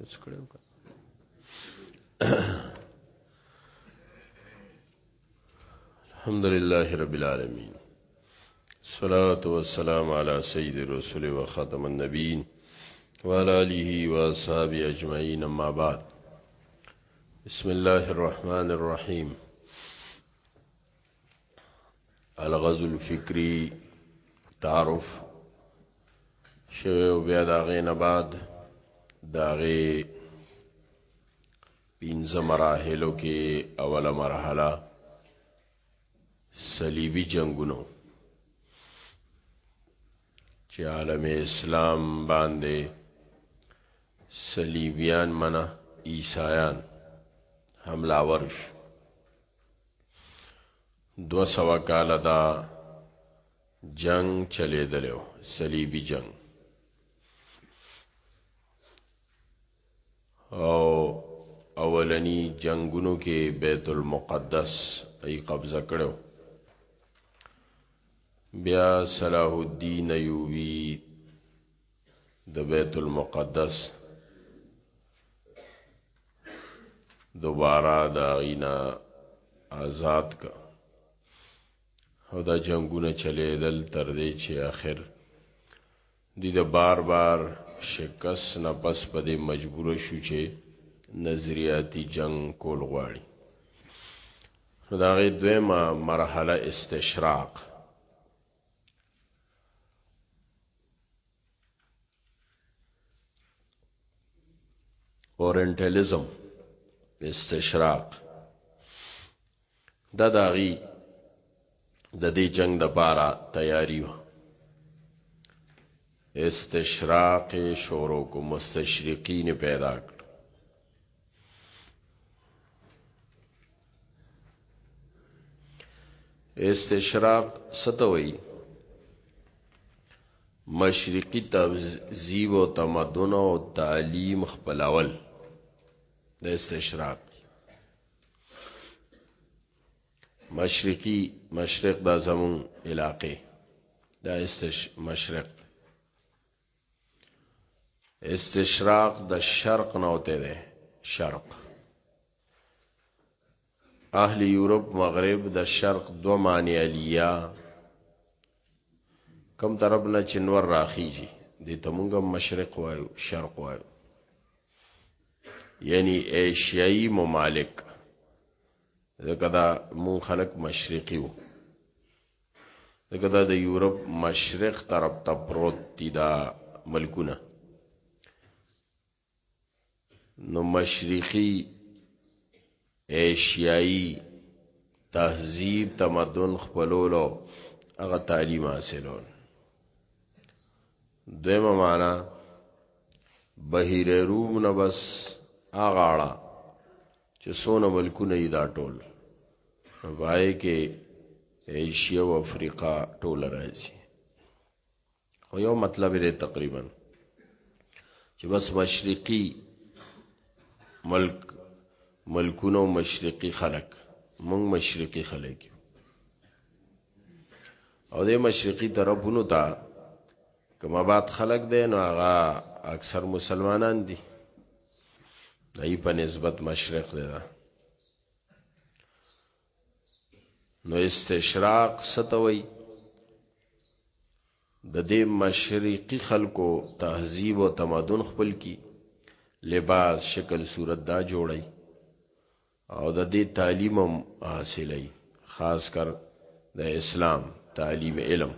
الذكر الحمد لله رب العالمين صلاة والسلام على سيد رسول وخاتم النبيين وعلى آله و أجمعين اما بعد بسم الله الرحمن الرحيم الغزو الفکری تعارف شوه او بیا دا غې نه بعد دا غې پنځه مراحلو کې اوله مرحله صلیبی جنگونو چې عالم اسلام باندې صلیبیان منه عیسایان حمله ورش دو سوا کال دا جنگ چلی دلیو صلیبی جنگ او اولنی جنگونو کې بیت المقدس ای قبضه کړو بیا صلاح الدین ایوبی د بیت المقدس دوباره دا غینا آزاد کا او دا جنگونه چلیدل تر دې چې آخر دی د بار بار شکست نه پس په دې مجبور شو چې نظریاتی جنگ کول غواړي دا غي دویمه مرحله استشراق اورینټالیزم استشراق دا داغي د دې جنگ د بارا تیاری و استشراق شورو کو مستشرقین پیدا کړ استشراق ستوي مشرقي تهذیب او تمدن او تعلیم خپلول د استشراق مشرقي مشرق دا زمون علاقې دا استش مشرق استشراق د شرق نوته ده شرق اهل یورپ مغرب د شرق دو معنی علیا کم طرف نه چنور راخیږي د تمونګه مشرق وایو شرق وایو یعنی ایشیایی ممالک ځکه دا مون خلق مشرقي وو ځکه دا د یورپ مشرق طرف ته پروت دي دا ملکونه نو مشرقي ایشیایی تهذیب تمدن خپلولو هغه تعلیم حاصلول دویمه معنا بهیر روم نه بس اغاړه چې سونه ملکونه یې دا ټول وای کې ایشیا او افریقا ټول راځي خو یو مطلب لري تقریبا چې بس مشرقي ملک ملکونو مشرقي خلک مونږ مشرقي خلک او د مشرقي طرفونو ته کوم آباد خلک دی نو هغه اکثر مسلمانان دي دای په نسبت مشرق دی دا نو استشراق ستوي د دې مشرقي خلکو تهذیب او تمدن خپل کی لباس شکل صورت دا جوړي او د دې تعلیم حاصلې خاص کر د اسلام تعلیم علم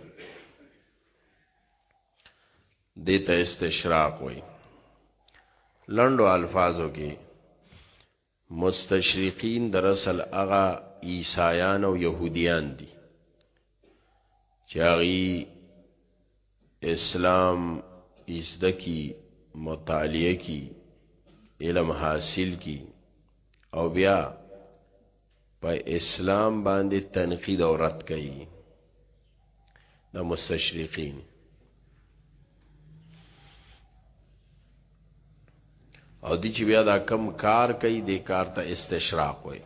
دیتا استشراق وی لندو الفاظو کې مستشرقین در اصل هغه عیسایان او یهودیان دي چې هغوی اسلام زده کی مطالعه کی علم حاصل کی او بیا په اسلام باندې تنقید او رد کوي د مستشرقین او د چې بیا دا کم کار کوي د کار ته استشراق وي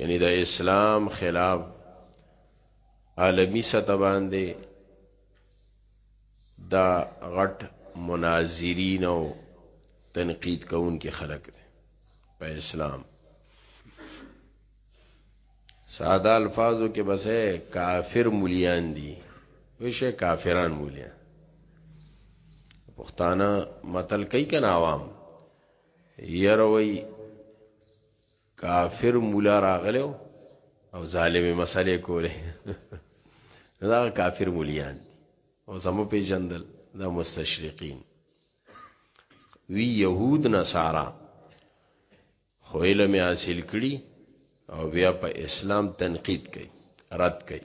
یعنی د اسلام خلاف عالمی سطح باندې دا غټ مناظرین او تنقید کون کې خلق دي په اسلام ساده الفاظو کې بس ہے کافر مليان دي وشه کافران مليان پښتانه متل کوي کنه عوام يروي کافر مولا راغلی او ظالمې مسلې کولې دا کافر مولیان دي او زمو پیژندل دا مستشرقین وی یهود نصارا خو علم حاصل کړي او بیا په اسلام تنقید کوي رد کوي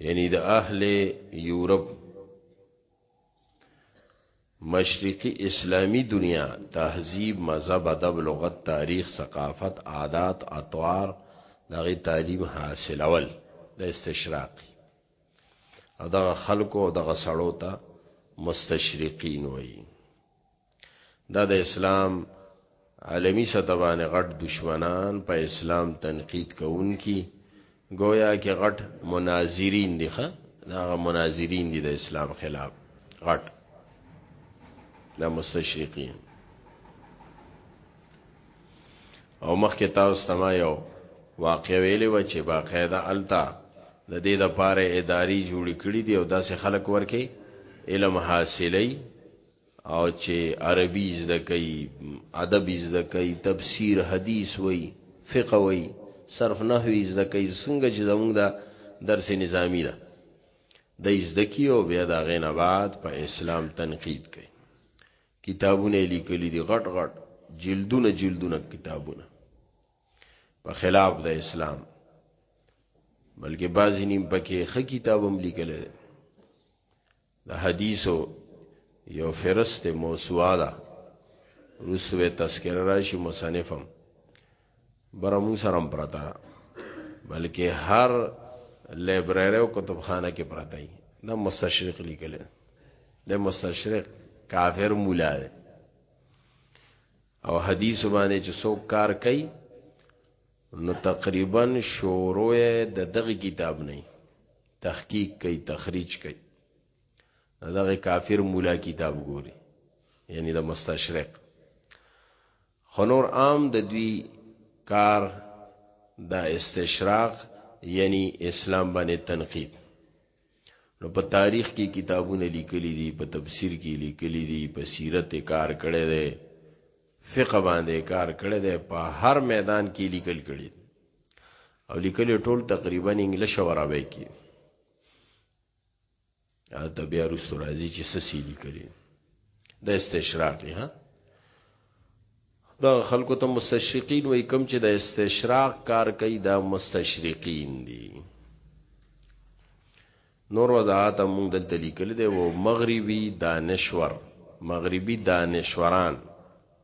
یعنی د اهل یورپ مشرقی اسلامی دنیا تهذیب مذهب ادب لغت تاریخ ثقافت عادات اطوار دغه تعلیم حاصلول د استشراق او دغه خلکو او دغه سړو ته مستشرقین وایي دا د اسلام عالمی سطح باندې غټ دشمنان په اسلام تنقید کوونکي گویا کې غټ مناظرین دي ښه دا مناظرین دي د اسلام خلاف غټ دا مستشرقین او مخکې تاسو تما یو واقع ویلې و چې باقاعده التا د دې د پاره اداري جوړ کړی دی او داسې خلک ورکه علم حاصلې او چه عربی زده کوي ادب زده کوي تفسیر حدیث وي فقه وي صرف نحوی زده کوي څنګه چې زموږ دا درس نظامی ده د زده کی او بیا دا غینه بعد په اسلام تنقید کوي کتابونه لیکلي دي غټ غټ جلدونه جلدونه کتابونه په خلاف د اسلام بلکې بعضی نیم پکې خ کتابم لیکل دي د حدیثو یو فرست موسوعه ده رسوه تذکره راشي مصنفم برمون سرم پرتا بلکې هر لایبرری او کتابخانه کې پرتا دی دا مستشرق لیکل دی مستشرق کافر مولا دی او حدیث باندې چې څوک کار کوي نو تقریبا شوروه د دغه کتاب نه تحقیق کوي تخریج کوي دغه کافر مولا کتاب ګوري یعنی د مستشرق خنور عام د دوی کار د استشراق یعنی اسلام باندې تنقید نو په تاریخ کې کتابونه لیکلي دي په تفسیر کې لیکلي دي په سیرت کار کړی دی فقه باندې کار کړی دی په هر میدان کې لیکل کړی دی او لیکلی ټول تقریبا انګلیش او عربی کې دا بیا رسو راځي چې سسی لیکلی د استشراقی ها دا خلکو ته مستشرقین وای کم چې د استشراق کار کوي دا مستشرقین دي نور وضاحت مونږ دلته لیکل دی و مغربي دانشور مغربي دانشوران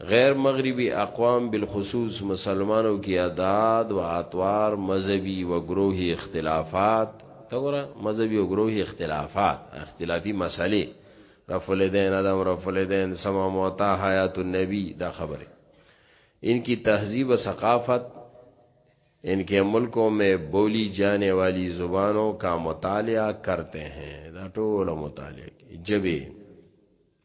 غیر مغربی اقوام بالخصوص مسلمانوں کی عداد و اطوار مذہبی و گروہی اختلافات مذہبی و گروہی اختلافات اختلافی مسئلے رفع الدین عدم رفع الدین سما موتا حیات النبی دا خبریں ان کی تہذیب و ثقافت ان کے ملکوں میں بولی جانے والی زبانوں کا مطالعہ کرتے ہیں دا ټول مطالعه جبه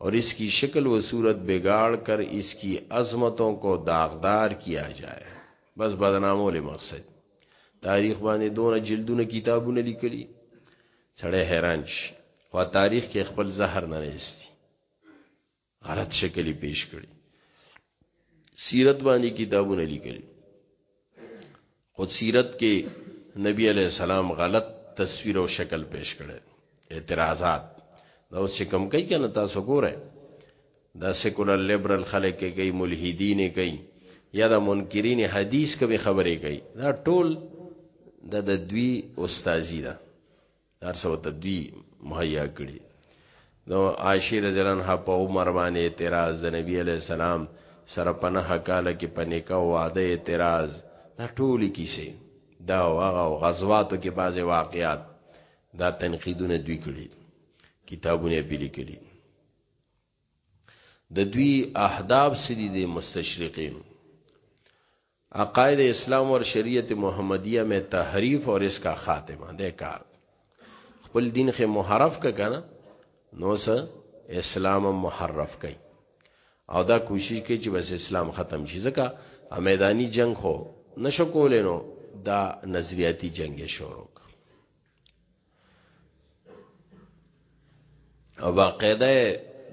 اور اس کی شکل و صورت بگاڑ کر اس کی عظمتوں کو داغدار کیا جائے بس بدنامول مقصد تاریخ باندې دونه جلدونه کتابونه لیکلي سړی حیران شي خو تاریخ کې خپل زهر نه نيستي غلط شکل پیش کړي سیرت باندې کتابونه لیکلي خود سیرت کې نبی علیه السلام غلط تصویر او شکل پیش کړي اعتراضات دا اوس چې کم کوي کنه تاسو ګوره دا سیکولر لیبرل خلک کوي ملحدین کوي یا دا منکرین حدیث کوي خبرې کوي دا ټول د دوی استاذی ده هر څه ته دوی مهیا کړی نو عائشه رضی الله عنها په عمر باندې اعتراض د نبی علی السلام سره په نه کال کې په نکاح وعده اعتراض دا ټولي کیسه دا واغه غزواتو کې بعضی واقعات دا تنقیدونه دوی کړی کتابونه په لیکلي د دوی اهداف سړي د مستشرقین عقائد اسلام اور شریعت محمدیه میں تحریف اور اس کا خاتمه ده کار خپل دین خې محرف ک کنه نو سه اسلام محرف کئ او دا کوشش کوي چې بس اسلام ختم شي ځکه میدانی جنگ خو نشو کولای نو دا نظریاتی جنگ شروع او باقاعده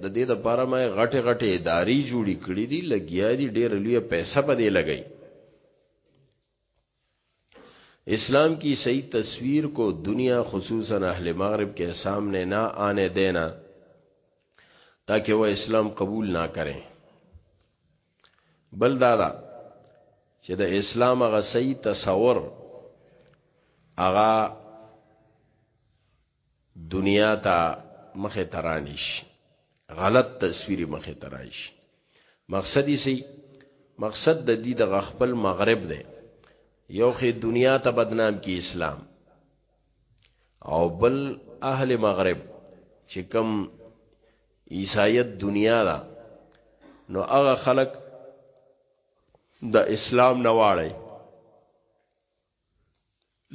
د دې د پاره مې غټه غټه اداري جوړی کړې دي لګیا دي ډېر لوی پیسې په دې لګي اسلام کی صحیح تصویر کو دنیا خصوصا اهل مغرب کے سامنے نہ آنے دینا تاکہ وہ اسلام قبول نہ کریں بل دا دا چې د اسلام هغه صحیح تصور هغه دنیا ته مخه ترانیش غلط تصویر مخه ترایش مقصدی سی مقصد د دې د غخپل مغرب دی یو خې دنیا ته بدنام کی اسلام او بل اهل مغرب چې کم عیسایت دنیا دا نو هغه خلق د اسلام نه واړی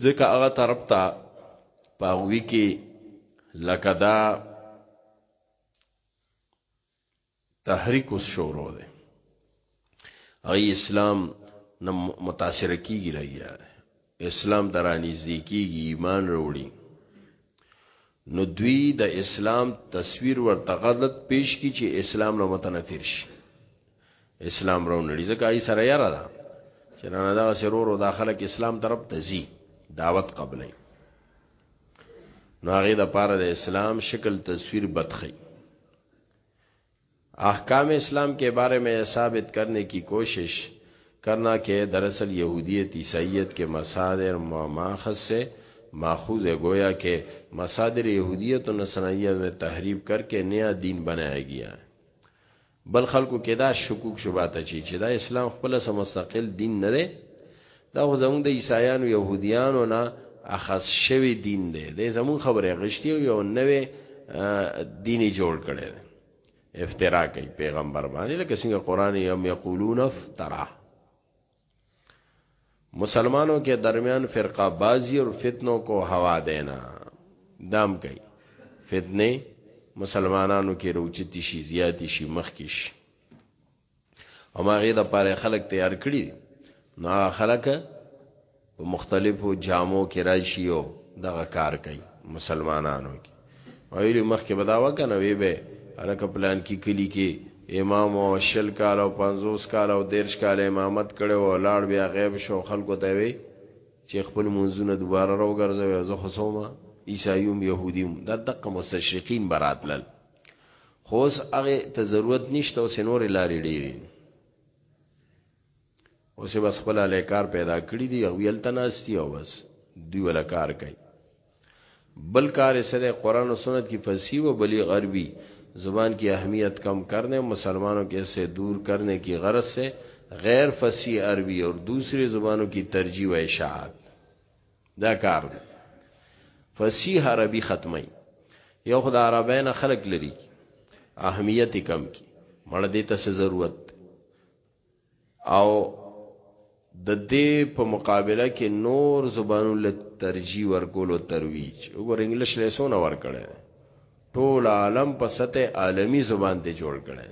ځکه هغه طرف ته پاغوي کې لکه دا تحریک شروع ده هغه اسلام نه متاثر کیږي لګیا اسلام ته رانږدې کیږي ایمان وروړي نو دوی د اسلام تصویر ورته غلط پیش کی چې اسلام نه متنفر شي اسلام رو نړي ځکه ای سره یاره ده چې نه دا سرورو داخله کې اسلام طرف ته زی دعوت قبلې نو هغه د پاره د اسلام شکل تصویر بدخی احکام اسلام کې باره مې ثابت کرنې کی کوشش کرنا کې دراصل یهودیت عیسائیت کې مصادر ماخذ سے ماخوذ ہے گویا کې مصادر یهودیت و نصرانیت میں تحریب کر کے نیا دین بنایا گیا ہے بل خلکو کې دا شکوک شباته چی چې دا اسلام خپل سم مستقل دین نه دی دا خو زموږ د عیسایانو یهودیانو نه اخذ شوی دین دی د زموږ خبره غشتي او یو نوې دیني جوړ کړي افترا کوي پیغمبر باندې لکه څنګه قران یې هم یقولون افترا مسلمانوں کے درمیان فرقہ بازی اور فتنوں کو ہوا دینا دام کوي فتنه مسلمانانو کې روچتی شي زیاتی شي مخکې شي او ما غي د پاره خلک تیار کړی نو هغه خلک په مختلفو جامو کې راشي او دغه کار کوي مسلمانانو کې ویلي مخکې به دا وکنه وی به الکه پلان کې کلی کې امام او شل کال او 50 کال او 13 کال امامت کړي او لاړ بیا غیب شو خلکو ته وی چې خپل منځونه دوباره راوګرځوي زه خصومه عیسایوم يهودیم دا دغه مستشرقین براتلل خو اوس هغه ته ضرورت نشته او سنور لارې ډېری اوس بس خپل له کار پیدا کړی دی او یل تناستی او بس دوی ولا کار کوي بل کار سره قران او سنت کی فصیح و بلی غربی زبان کی اهمیت کم کرنے مسلمانوں کے سے دور کرنے کی غرض سے غیر فصیح عربی اور دوسری زبانوں کی ترجیح و اشاعت دا کار دی فصیح عربی ختمي یو خدای عربی نه خلق لري اهمیت کم کی مړ دې ته څه ضرورت او د دې په مقابله کې نور زبانو له ترجیح ورکولو ترویج وګور انګلیش له سونه ورکړي ټول عالم په سطح عالمی زبان ته جوړ کړي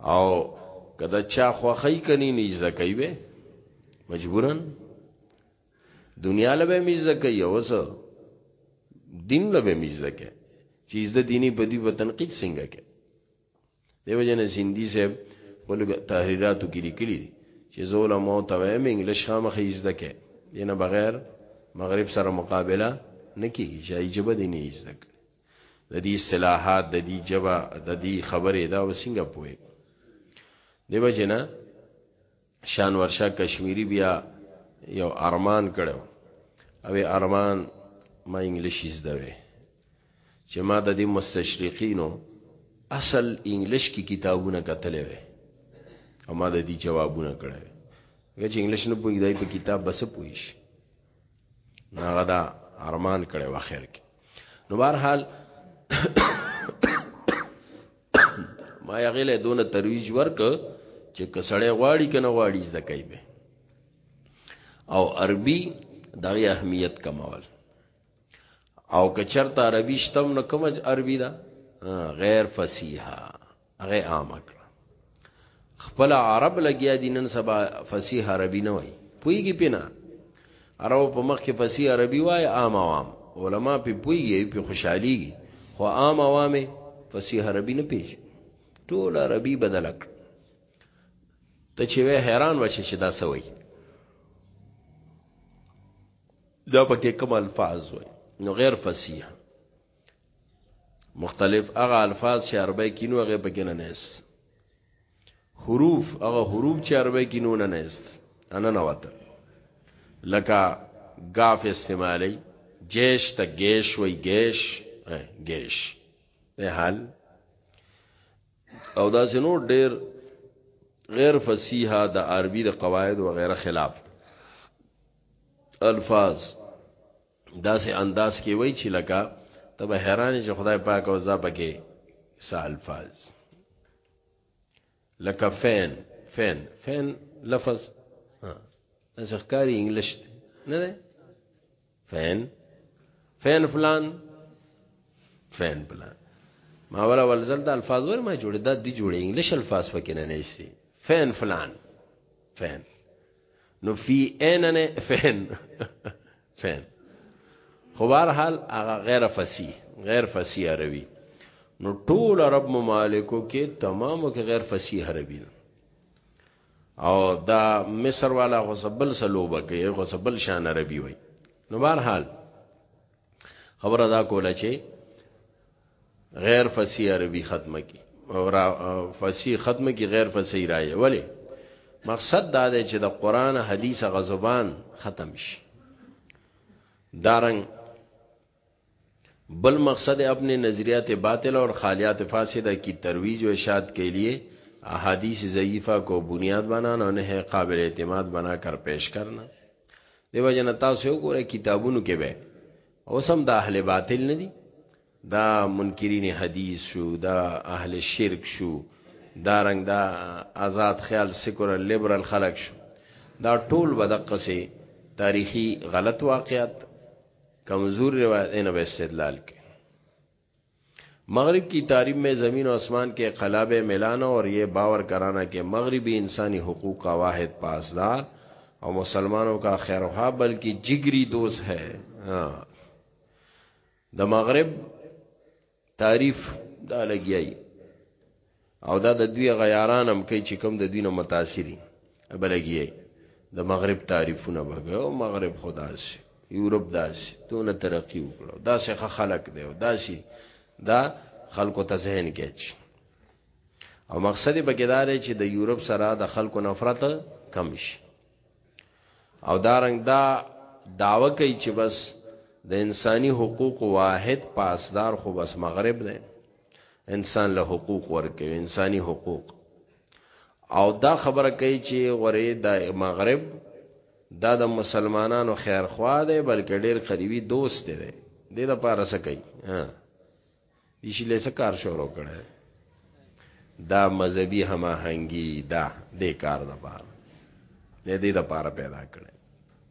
او کدا چا خوخی کنی نه عزت کوي به مجبورن دنیا له به عزت کوي اوس دین له به عزت کوي چې عزت دینی په دې په تنقید څنګه کوي دیو جن سیندی صاحب ولګ تحریراتو کې لیکلي دي چې زول مو ته وایم انګلیش خامخ عزت کوي دینه بغیر مغرب سره مقابله نکیږي چې ایجب دیني عزت کوي د دې اصطلاحات د دې جبا د دې خبرې دا وسنګه پوي دیو جنا شان ورشا کشمیری بیا یو ارمان کړو او ارمان ما انګلیش زده وې چې ما د دې مستشرقینو اصل انګلیش کې کتابونه کتلې وې او ما د دې جوابونه کړې وې چې انګلیش نه پوي دای په کتاب بس پوي شي هغه دا ارمان کړي و خیر کې نو بهر حال ما یې غلې دونه ترویج ورک چې کسړې غواړي کنه غواړي زده کوي به او عربي دغه اهمیت کمول او کچرته عربي شتم نو کوم عربي دا غیر فصیحه هغه عام کړ خپل عرب لګیا دي نن سبا فصیح عربي نه وای پویږي پینا عرب په مخ کې فصیح عربي وای عام عوام علما په پویږي په خوشحالي خو عام عوام فصیح عربي نه پیژ ټول عربي بدلک ته چې وې حیران وشه چې دا سوي دا پکې کوم الفاظ وای نو غیر فصیح مختلف هغه الفاظ چې عربی کې نو هغه پکې نه نس حروف هغه حروف چې عربی کې نو نه نس انا نه وته لکه غاف استعمالی جیش ته گیش وای گیش گیش په حال او دا سينو ډېر غیر فصیحه د عربي د قواعد و غیره خلاف الفاظ داسې انداز کې وای چې لکه ته به حیران چې خدای پاک او ځا پکې سالفاظ لکه فین فین فین لفظ ځخکاری انګلیش نه ده فین فین فلان فین فلان ما ولا ولزل د الفاظ ور ما جوړه د دې جوړه انګلیش الفاظ پکې نه نشي فین فلان فین نو فی این نه فین فین خو بهر حال هغه غیر فصیح غیر فصیح عربي نو ټول عرب ممالکو کې تمامو کې غیر فصیح عربي او دا مصر والا خو سبل سلوبه کې خو سبل شان عربي وي نو بهر حال خبره دا کوله چې غیر فصیح عربي ختمه کی فصیح ختمه کی غیر فصیح راي ولی مقصد دا دی چې د قران حدیث غزبان ختم شي دارنګ بل مقصد اپنے نظریات باطل اور خالیات فاسدہ کی ترویج و اشاعت کے لیے احادیث ضعیفہ کو بنیاد بنانا انہیں قابل اعتماد بنا کر پیش کرنا دیو جن تاسو یو ګوره کتابونو کې به اوسم د اهل باطل نه دي دا منکرین حدیث شو دا اهل شرک شو دا رنگ دا آزاد خیال سیکولر لیبرل خلق شو دا ټول به د قصې تاریخي غلط واقعیت کمزور روایت نه به استدلال کوي مغرب کی تعریف میں زمین و آسمان کے قلاب ملانا اور یہ باور کرانا کہ مغربی انسانی حقوق کا واحد پاسدار اور مسلمانوں کا خیر بلکہ جگری دوست ہے دا مغرب تعریف دا لګیای او دا د دوی غیاران هم کوي چې کوم د دوی نه متاثري بلګي د مغرب تعریفونه بګه او مغرب خدا سي یورپ داسي دونه ترقی وکړو داسې خلک دی او داسي دا خلکو ته ذهن کېچ او مقصد به کېدار چې د یورپ سره د خلکو نفرت کم شي او دارنګ دا داوا کوي چې بس د انساني حقوق واحد پاسدار خو بس مغرب دی انسان له حقوق ورکوي انساني حقوق او دا خبره کوي چې غوري د مغرب دا د مسلمانانو خیر خوا دی بلکې ډیر قریبي دوست دی د دې لپاره څه کوي ها دې شي له څه کار شروع کړي دا مذهبي هماهنګي دا د کار لپاره د دې لپاره پیدا کړي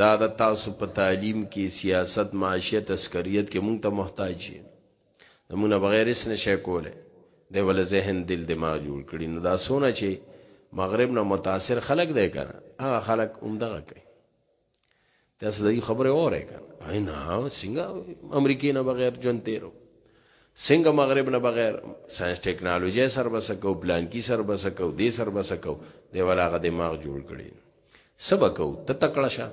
دا د تاسو په تعلیم کې سیاست معاشیت عسکریت کې مونږ ته محتاج یې زمونږ نه بغیر اس نشه کوله دی ول ذهن دل دماغ جوړ کړي نو دا سونه چې مغرب نه متاثر خلک دی کنه هغه خلک اومدغه کوي تاسو دې خبره اوره کنه اینا څنګه امریکای نه بغیر جون تیرو څنګه مغرب نه بغیر ساينس ټیکنالوژي سر بسکو پلان کی سر بسکو دې سر بسکو دی ولاغه دماغ جوړ کړي سبکو ته تکړه شه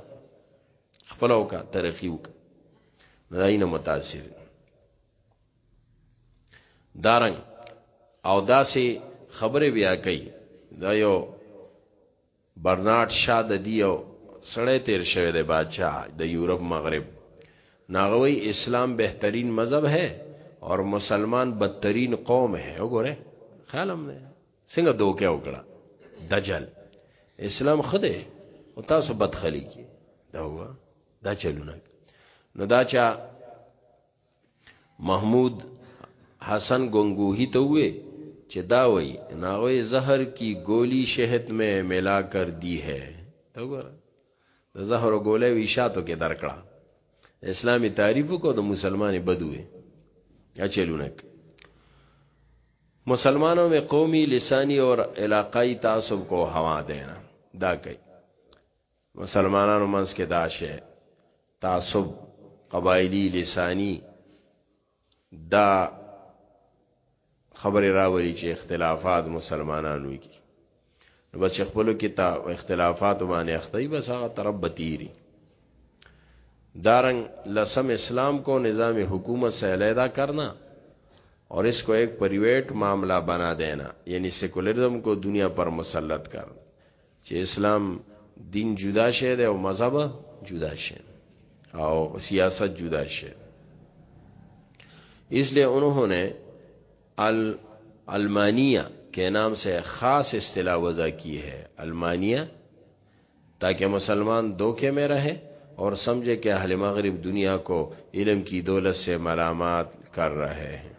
خپل وکا ترقی وکا داینه متاثر دارنګ او داسې خبره بیا کوي دا یو برنارد شاه د دیو سړی تیر شوی دی بادشاہ د یورپ مغرب ناغوی اسلام بهترین مذهب ہے اور مسلمان بدترین قوم ہے وګوره خیالم نه څنګه دوکه وکړه دجل اسلام خده او تاسو بدخلی کی دا هوا دا چلونه نو دا چا محمود حسن گنگوهی ته وې چې دا وای ناوې زهر کی گولی شهد میں ملا کر دی ہے دا وګوره د زهرو ګولۍ وی شاتو کې درکړه اسلامي تعریف کو د مسلمانې بدوي اچلونک مسلمانوں میں قومی لسانی اور علاقائی تعصب کو ہوا دینا دا کئی مسلمانانو منس کې دا شی تعصب قبایلی لسانی دا خبرې راولي چې اختلافات مسلمانانو کې نو بس خپل کې تا اختلافات باندې اخته بس هغه طرف بتیری دارنګ لسم اسلام کو نظام حکومت سے علیحدہ کرنا اور اس کو ایک پریویٹ معاملہ بنا دینا یعنی سیکولرزم کو دنیا پر مسلط کرنا چې اسلام دین جدا شه دی او مذهب جدا شه او سیاست جدا شه اس لیے انہوں نے المانیہ کے نام سے خاص اصطلاح وضع کی ہے المانیہ تاکہ مسلمان دھوکے میں رہے اور سمجھے کہ اہل مغرب دنیا کو علم کی دولت سے ملامات کر رہے ہیں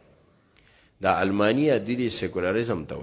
دا المانیہ دیدی سیکولرزم تو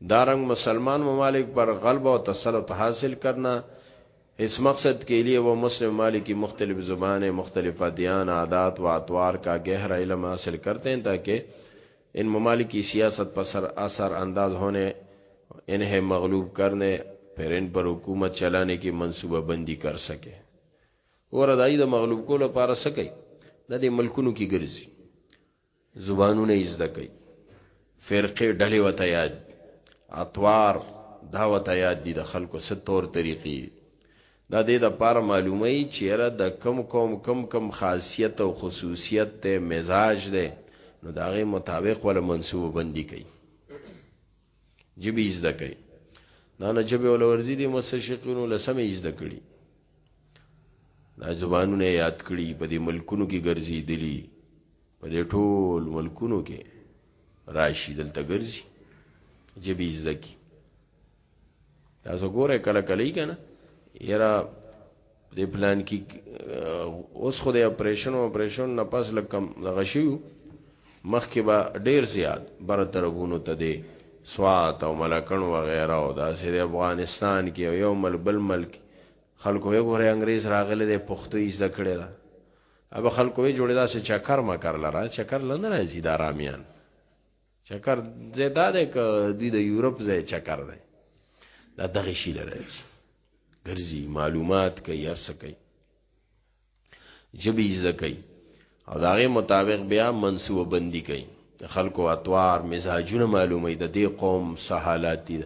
دارنگ مسلمان ممالک پر غلبہ و تسلط حاصل کرنا اس مقصد کے لیے وہ مسلم ممالک کی مختلف زبانیں مختلف ادیان عادات و اطوار کا گہرا علم حاصل کرتے ہیں تاکہ ان ممالک کی سیاست پر سر اثر انداز ہونے انہیں مغلوب کرنے پھر ان پر حکومت چلانے کی منصوبہ بندی کر سکے اور ادائی دا مغلوب کو لپارا سکے د دې ملکونو کې ګرځي زبانونه یې زده کوي فرقې ډلې وته یاد اطوار دا وته یاد دي د خلکو ست تور طریقې دا دې د پاره معلومه ای چیرې د کم قوم کم کم خاصیت او خصوصیت ته مزاج ده نو داغه مطابق ولا منسوب بندي کوي جبی زده کوي دا نه جبی ول ورزي دي مستشقینو لسمه زده کړي دا زبانونه یاد کړي په دې ملکونو کې ګرځي دلی په دې ټول ملکونو کې راشي دلته ګرځي جبی زده کی تاسو ګوره کله کله یې کنه یرا دې پلان کې اوس خو د اپریشن او اپریشن نه پس لکم غشیو مخکې به ډیر زیات بر طرفونو ته دی سوات او ملکن و غیره او داسې د افغانستان کې یو مل بل ملک خلکو یې ګوره انګريز راغله د پښتو یې زده کړې ده اب خلکو یې جوړې داسې چکر مکر لره چکر لنه راځي د آرامیان چکر زیدا ده ک دوی د یورپ ځای چکر ده دا دغه شی لري ګرځي معلومات کوي هر څه کوي جبي زکي او داغه مطابق بیا منسوب بندي کوي خلکو اتوار مزاجونه معلومه د دې قوم سهالات دي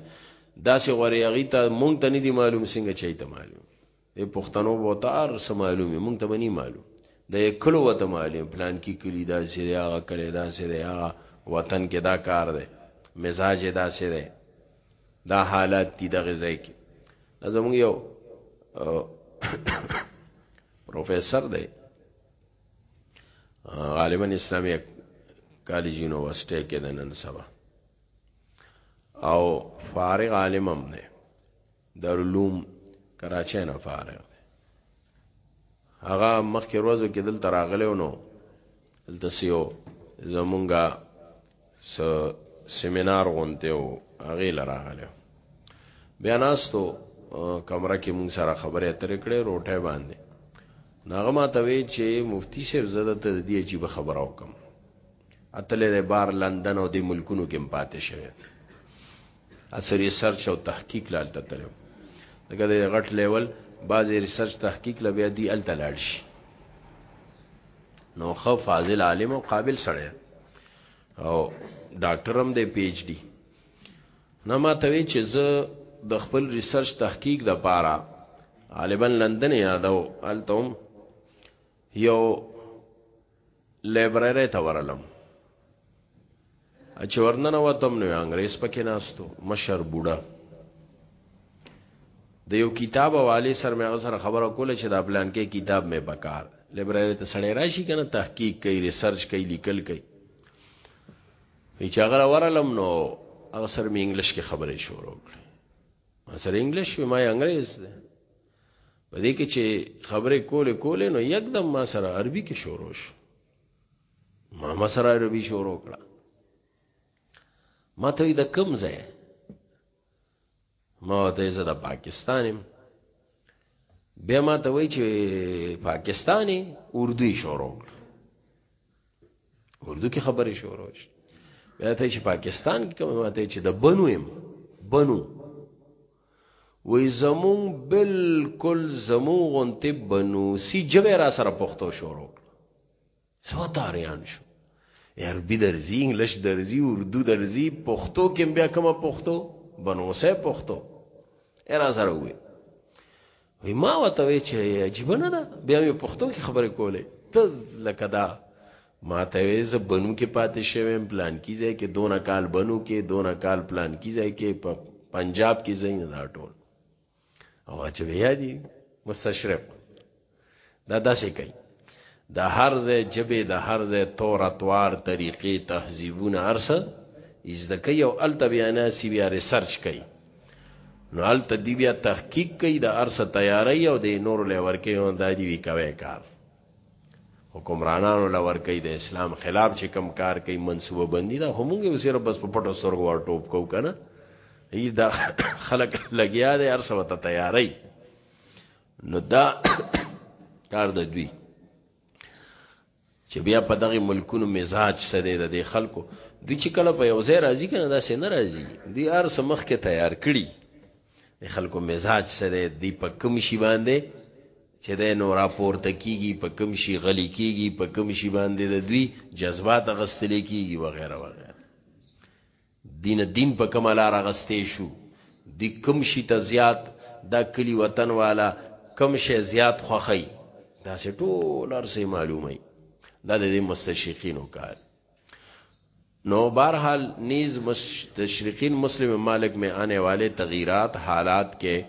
دا سه غوري غي ته مونږ ته نه دي معلوم څنګه چي ته معلوم اے پښتنو به ته هر څه معلومې مونږ ته به نی معلوم د کلو وته معلوم پلان کې کلی دا سری هغه کلی دا سری هغه وطن کې دا کار دی مزاج دا سری دا حالات دي دغه ځای کې زموږ یو پروفیسور دی غالبا اسلامي کالج یونیورسيټي کې د نن سبا او فارغ عالم هم دی دارالعلوم کراچۍ نه فارغ دی هغه مخکې ورځو کې دلته راغلی نو دلته سیو زمونږه س سیمینار غونته او هغه لراغلی بیا ناستو کمره کې مونږ سره خبرې اترې کړې روټه باندې ناغه ما ته وی چې مفتی صاحب زده ته د دې عجیب خبره وکم اتلې بار لندن او د ملکونو کې پاتې شوی اس ریسرچ او تحقیق لال ته تلو دغه د غټ لیول بعضی ریسرچ تحقیق لبیا دی ال تلاړ شي نو خو فاضل عالم او قابل سره او ډاکټر هم دی پی ایچ ډی نه ما ته وی چې زه د خپل ریسرچ تحقیق د پاره غالبا لندن یادو التم یو لایبرری ته ورلم چې ورننه وتم نو انګريز پکې ناستو مشر بوډا د یو کتاب والي سر مې هغه سره خبره کوله چې دا پلان کې کتاب مې پکار لایبرری ته سړی راشي کنه تحقیق کوي ریسرچ کوي لیکل کوي وی چې هغه ورلم نو هغه سر مې انګلیش کې خبرې شروع کړې ما سره انګلیش وی ما انګريز ده په دې کې چې خبرې کولې کولې نو یکدم ما سره عربي کې شروع شو ما ما سره عربي شروع کړه ما ته د کم ځای ما ته زه د پاکستانم بیا ما ته وای چې پاکستاني اردوی شروع کړ اردو کې خبرې شروع شي بیا ته چې پاکستان کې کوم ماته چې د بنو يم بنو وې زمون بالکل زمون غونته بنو سی جبه را سره پښتو شروع سو تاریان شو عربي درځي انګلیش درځي اردو درځي پښتو کې بیا کومه پښتو بنو سه پښتو ارا سره وې وی ما وته وی چې عجیب نه ده بیا مې پښتو کې خبرې کولې ته لکه دا ما ته وی ز بنو کې پاتې شوم پلان کې ځای کې دونه کال بنو کې دونه کال پلان کې ځای کې په پنجاب کې ځای نه دا ټول او چې بیا دی مستشرق دا داسې کوي د هر ځای جبه د هر ځای تور اتوار طریقې تهذیبونه ارسه از د کوي او الته بیا نه سی بیا ریسرچ کوي نو الته دی بیا تحقیق کوي د ارسه تیاری او د نور لور کې هم د دی وی کوي کار حکمرانانو لور کوي د اسلام خلاف چې کم کار کوي منسوبه بندي دا همغه اوسې بس په پټو سرګو ور ټوپ کو کنه ای دا خلک لګیا دي ارسه وته تیاری نو دا کار د دوی چې بیا په دغه ملکونو مزاج سره د دې خلکو دوی چې کله په یو ځای راځي کنه دا سن راځي دوی هر سمخ کې تیار کړي د خلکو مزاج سره دی په کوم شی باندې چې د نو راپورته کیږي په کوم شی غلی کیږي په کوم شی باندې د دوی جذبات غستل کیږي وغیرہ وغیرہ دی نه دین په کومه لار اغستې شو دی کوم شي ته زیات دا کلی وطن والا کوم شي زیات خوخی دا سه ټول ارسه معلومه دا د مستشرقینو کار نو بہرحال نیز مستشرقین مسلم مالک میں آنے والے تغیرات حالات کے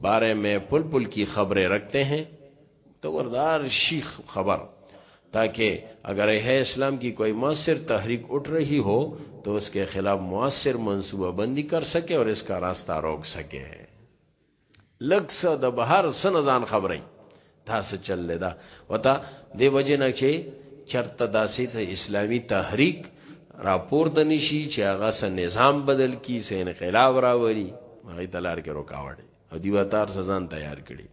بارے میں پل پل کی خبریں رکھتے ہیں تو وردار شیخ خبر تاکہ اگر ہے اسلام کی کوئی مؤثر تحریک اٹھ رہی ہو تو اس کے خلاف مؤثر منصوبہ بندی کر سکے اور اس کا راستہ روک سکے لګ څه د بهر سن ځان خبرې تاسو چل لیدا وتا دی وجه نه چې چرته داسې ته اسلامی تحریک راپور د نشي چې هغه سن نظام بدل کی سه انقلاب راوري هغه تلار کې رکاوټ او دی وتار سزان تیار کړي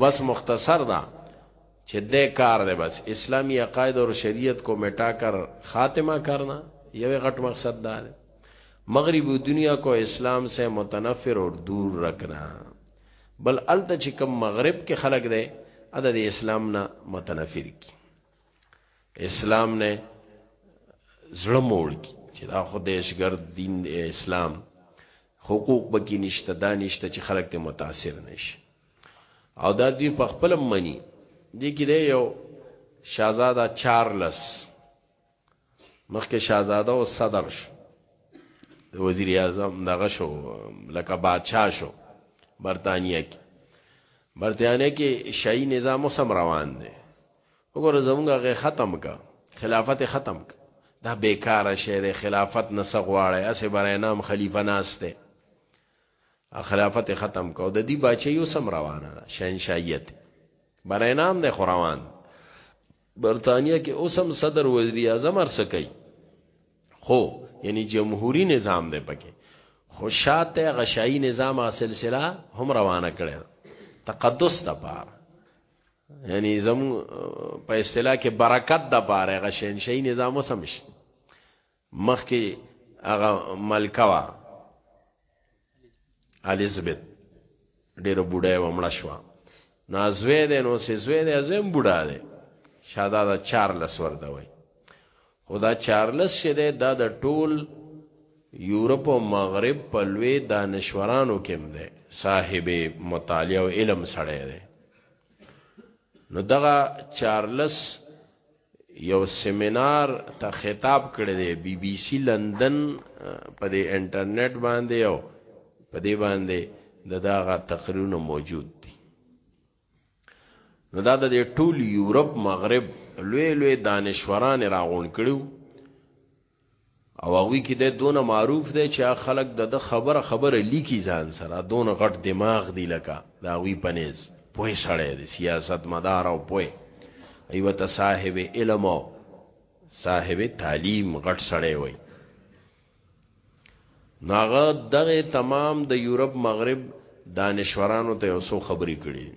بس مختصر دا چې د کار دی بس اسلامی عقاید او شریعت کو مټا کر خاتمه کرنا یو غټ مقصد دا دی مغرب دنیا کو اسلام سے متنفر اور دور رکھنا بل الته چې کم مغرب کې خلق دی ادا د اسلام نه متنفر کی اسلام نه زړه موړ کی چې دا خو دیشګر دین اسلام حقوق بکی نشته دا نشته چې خلک ته متاثر نشي او دا دوی په خپل منی دی کې دی یو شاهزاده چارلس مخکې شاهزاده او صدر شو وزیر اعظم دغه شو لکه بادشاہ شو برتانیه کې برتانیه کې شاهي نظام سم روان دی وګوره زموږ هغه ختم که خلافت ختم که دا بیکاره شی دی خلافت نه څه غواړی هسې برای نام خلیفه ناست دی خلافت ختم کو د دې بچي اوس هم روانه ده شهنشاهیت برای نام دی خو روان برتانیا کې اوس هم صدر وزیر اعظم ارسکای خو یعنی جمهوری نظام دی پکې خو شاته غشای نظام سلسله هم روانه کړي تقدس د پاره یعنی زمو په اصطلاح کې برکت د پاره غ شهنشاهي نظام وسمش مخ کې هغه ملکوا الیزابت ډیره بوډه و مړه شو نازوی ده نو سې زوی ده زم بوډا ده شاده دا چار لس ورته وای خو دا چارلس چې دی دا د ټول یورپ او مغرب په لوی دانشورانو کې هم دی صاحب مطالعه او علم سړی دی نو دغه چارلس یو سیمینار ته خطاب کړی دی بی بی سی لندن په دې انټرنیټ باندې او په دې باندې د داغه تقریرونه موجود دي نو دا د ټول یورپ مغرب لوی لوی دانشوران راغون کړو او هغه کې د دونه معروف دی چې خلک د خبره خبره لیکي ځان سره دونه غټ دماغ دی لکه دا وی پنيز پوه سړی دی سیاست مدار او پوه ایوه ته صاحب علم او صاحب تعلیم غټ سړی وای ناغه دغه تمام د یورپ مغرب دانشورانو ته اوسو خبرې کړي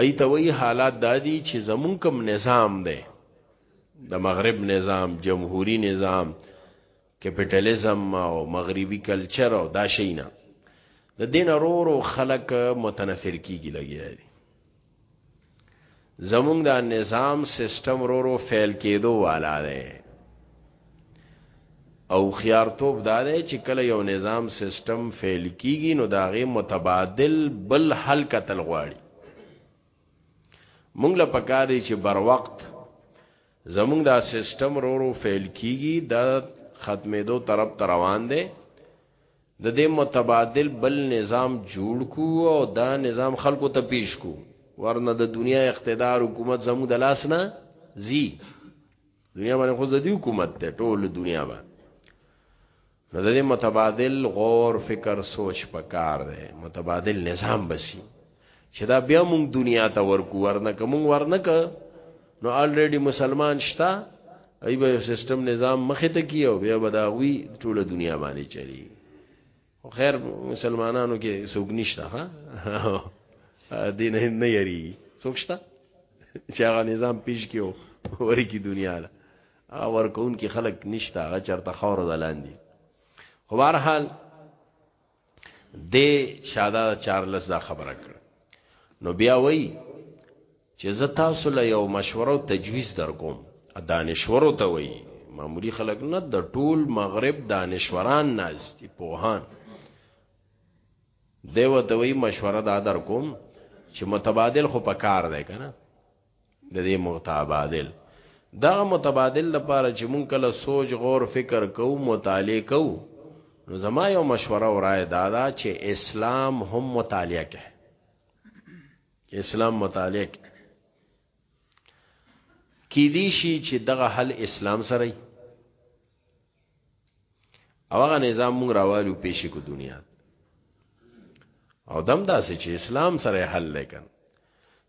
ای ته وی حالات دادی چې زمون کوم نظام دی د مغرب نظام جمهوری نظام کپټالیزم او مغربي کلچر او دا شینا د دین ورو ورو خلک متنفر کیږي لګیا دي زمونږ دا نظام سیستم رو رو فیل کېدو والا دی او خيارتوب دا دی چې کله یو نظام سیستم فیل کیږي نو داغه متبادل بل حل کتل غواړي مونږ له پکاري چې بر وخت زمونږ دا سیستم رو رو فیل کیږي دا ختمېدو طرف ته روان دی د دې متبادل بل نظام جوړ کو او دا نظام خلکو ته پیش کو ورنه د دنیا اقتدار حکومت زمو د لاس نه زی دنیا باندې خو زدي حکومت ته ټول دنیا باندې نو د دې متبادل غور فکر سوچ پکار دی متبادل نظام بسی چې دا بیا مونږ دنیا ته ورکو ورنکه مونږ ورنکه نو الریډي مسلمان شتا ای به سیستم نظام مخه ته کیو بیا به دا وی ټوله دنیا باندې چلی خو خیر مسلمانانو کې سوګ نشتا ها دین نه یری سوګ شتا چې هغه نظام پیش کیو وری کی دنیا لا اور کون کې خلق نشتا هغه چرته خور دلاندې خو بهر حال دې شاده چارلس دا خبره کړ نو بیا وای چې زه تاسو له یو مشوره او تجویز درکوم دانشورو ته وای معمولی خلک نه د ټول مغرب دانشوران ناشتي پوهان دیو ته وای مشوره دا درکوم چې متبادل خو پکار دی کنه د دې متبادل دغه متبادل لپاره چې مونږ کله سوچ غور فکر کوو مطالعه کوو نو زما یو مشوره او رائے دا ده چې اسلام هم مطالعه کې اسلام مطالعه کې کې دي شي چې دغه حل اسلام سره او هغه نظام مونږ راوالو پیش کو دنیا او دم داسې چې اسلام سره حل لیکن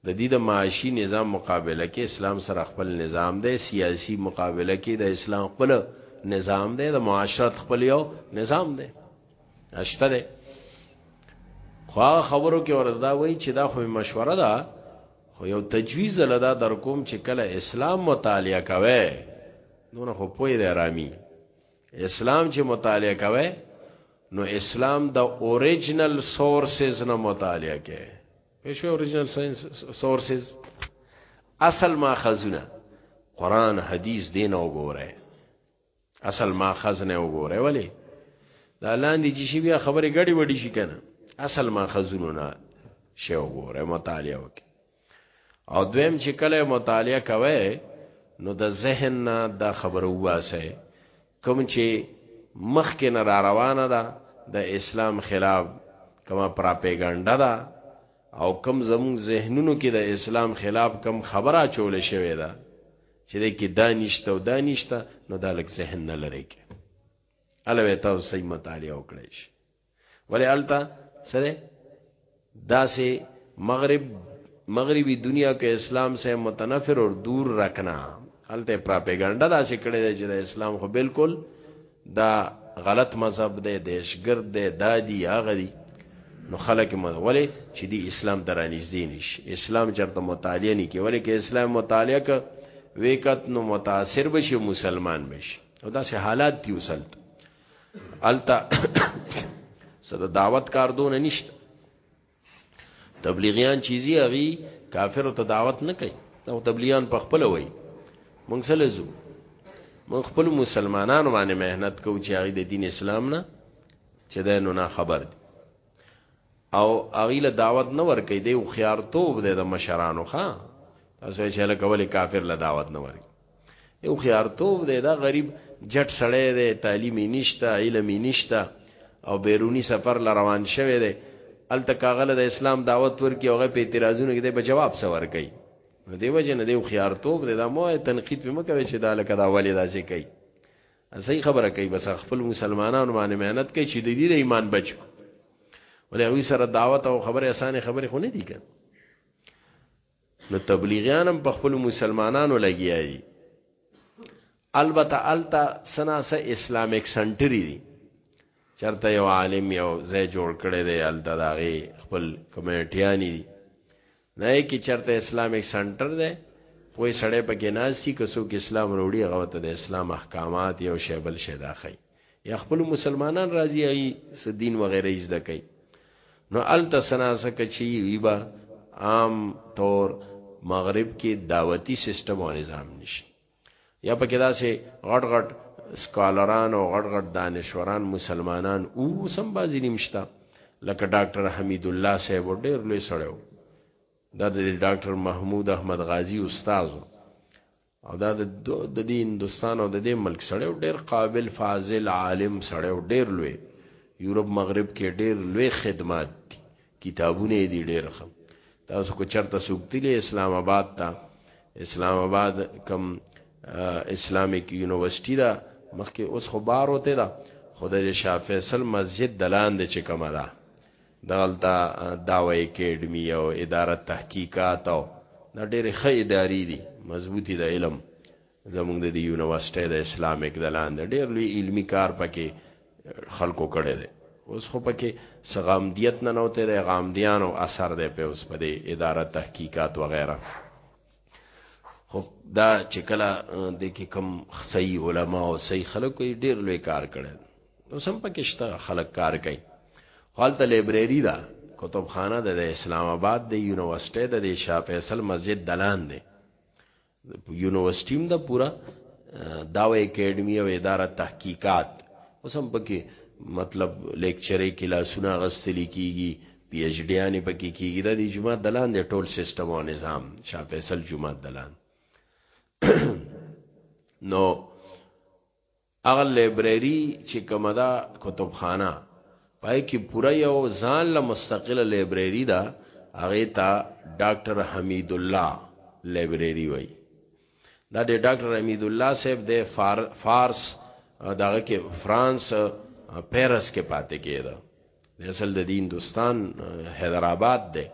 د دې د معاشي نظام مقابله کې اسلام سره خپل نظام دی سیاسی مقابله کې د اسلام خپل نظام دی د معاشرت خپل یو نظام دی اشته دی خو خبرو کې وردا وای چې دا خو مشوره ده خو یو تجویز لدا در کوم چې کله اسلام مطالعه کوي نو خو پوی دی رامی اسلام چې مطالعه کوي نو اسلام د اوریجنل سورسز نه مطالعه کوي پښه اوریجنل ساينس سورسز اصل ماخذونه قران حدیث دین وګوره اصل ماخذ نه وګوره ولی دا لاندې چې شی بیا خبره غړي وړي شي کنه اصل ماخذونه نه شی وګوره مطالعه وکړه او دویم چې کله مطالعه کوي نو د ذهن نه د خبرو واسه کوم چې مخکې نه را روانه ده د اسلام خلاف کومه پراپیګاندا ده او کم زمون ذهنونو کې د اسلام خلاف کم خبره چول شوې ده چې د کې دانشته او دانشته نو دالک ذهن نه لري کې الوی تاسو صحیح مطالعه وکړئ ولی التا سره داسې مغرب مغربي دنیا کې اسلام سے متنفر اور دور رکھنا الته پراپګاندا داسې کړی دی چې د اسلام خو بالکل دا غلط مذهب دی دیشګرد دی دادی هغه دی نو خلک مو ولی چې دی اسلام ته رانږدې نشي اسلام چرته مطالعه نه کوي ولی کې اسلام مطالعه ک وکت نو متاثر بشي مسلمان بشي او داسې حالات دی وسلته التا صد دعوت کار دون نشته تبلیغیان چیزی هغه کافر ته دعوت نه کوي دا تبلیغیان په خپل وای مونږ سره زو مونږ خپل مسلمانانو باندې مهنت کوو چې هغه د دین اسلام نه چې دا نو نه خبر دي او هغه له دعوت نه ور کوي دی خو خيار توب دی د مشرانو ښا تاسو یې چاله کولې کافر له دعوت نه ور کوي یو خيار توب دی دا غریب جټ سړی دی تعلیمي نشته علمي نشته او بیرونی سفر ل روان شوی دی الته کاغله د اسلام دعوت ورکی اوغه په اعتراضونو کې به جواب سور کوي نو دیو جن دیو خيار توب دی دا مو تنقید په مکه چې دا لکه دا ولې دا چې کوي صحیح خبره کوي بس خپل مسلمانانو باندې مهنت کوي چې د دې د ایمان بچو ولې هغه سره دعوت او خبره اسانه خبره خو نه دي کړ نو تبلیغیان هم په خپل مسلمانانو لګیا دي البته التا سنا سه اسلامیک سنټری دي چرته یو عالم یو ځای جوړ کړي دی التا داغه خپل کمیټیانی دي نه کی چرته اسلامیک سنټر ده پوی سړی پکې ناشتي که څوک اسلام وروړي هغه ته د اسلام احکامات یو شی بل شی داخی یا خپل مسلمانان راضی ای س دین وغیرہ یې زده کوي نو ال تسناسه کچی ویبا عام طور مغرب کې دعوتی سیستم او نظام نشي یا پکې داسې غټ غټ سکالران او غټ غټ دانشوران مسلمانان او سم بازی نمشتا لکه ډاکټر حمید الله صاحب ډېر لوی سړیو دا د ډاکټر محمود احمد غازی استاد او دا د د دې هندستان او د دې ملک سړیو ډېر قابل فاضل عالم سړیو ډېر لوی یورپ مغرب کې ډېر لوی خدمات دي کتابونه یې دي ډېر ښه. تاسو که چېرته څوک تللي اسلام اباد ته، اسلام اباد کوم اسلامیک یونیورسټي ده، مخکې اوس خو بار وتې ده، خو د شاه فیصل مسجد د لاندې چې کومه ده، دغلته دعوه اکیډمي او اداره تحقیقات او دا ډېرې ښه ادارې دي، مضبوطې د علم زموږ د دې یونیورسټۍ د اسلامیک د لاندې ډېر لوی علمي کار پکې خلکو کړی دی اوس خو پکې سغامدیت نه نوته د غامدیانو اثر دی په اوس په دې اداره تحقیقات وغیرہ خو دا چې کله د کې کم صحیح علما او صحیح خلکو ډېر لوی کار کړی نو سم پکې شته خلک کار کوي خالته لایبرری دا کتابخانه د اسلام آباد د یونیورسيټي د شاه فیصل مسجد دلان دی یونیورسټی هم ده پورا دا و اکیډمی او اداره تحقیقات اوس هم پکې مطلب لیکچرې کلاسونه غستلی کیږي پی ایچ ډیانې پکې کیږي دا د جماعت دلان دی ټول سیستم او نظام شاه فیصل جماعت دلان نو هغه لایبرري چې کومه ده کتبخانه پای کې پوره یو ځان له مستقله لایبرري ده هغه ته ډاکټر حمید الله لایبرري وای دا د ډاکټر حمید الله صاحب د فار فارس دغه کې فرانس پیرس کې پاتې کېده اصل د دین دوستان حیدرآباد دی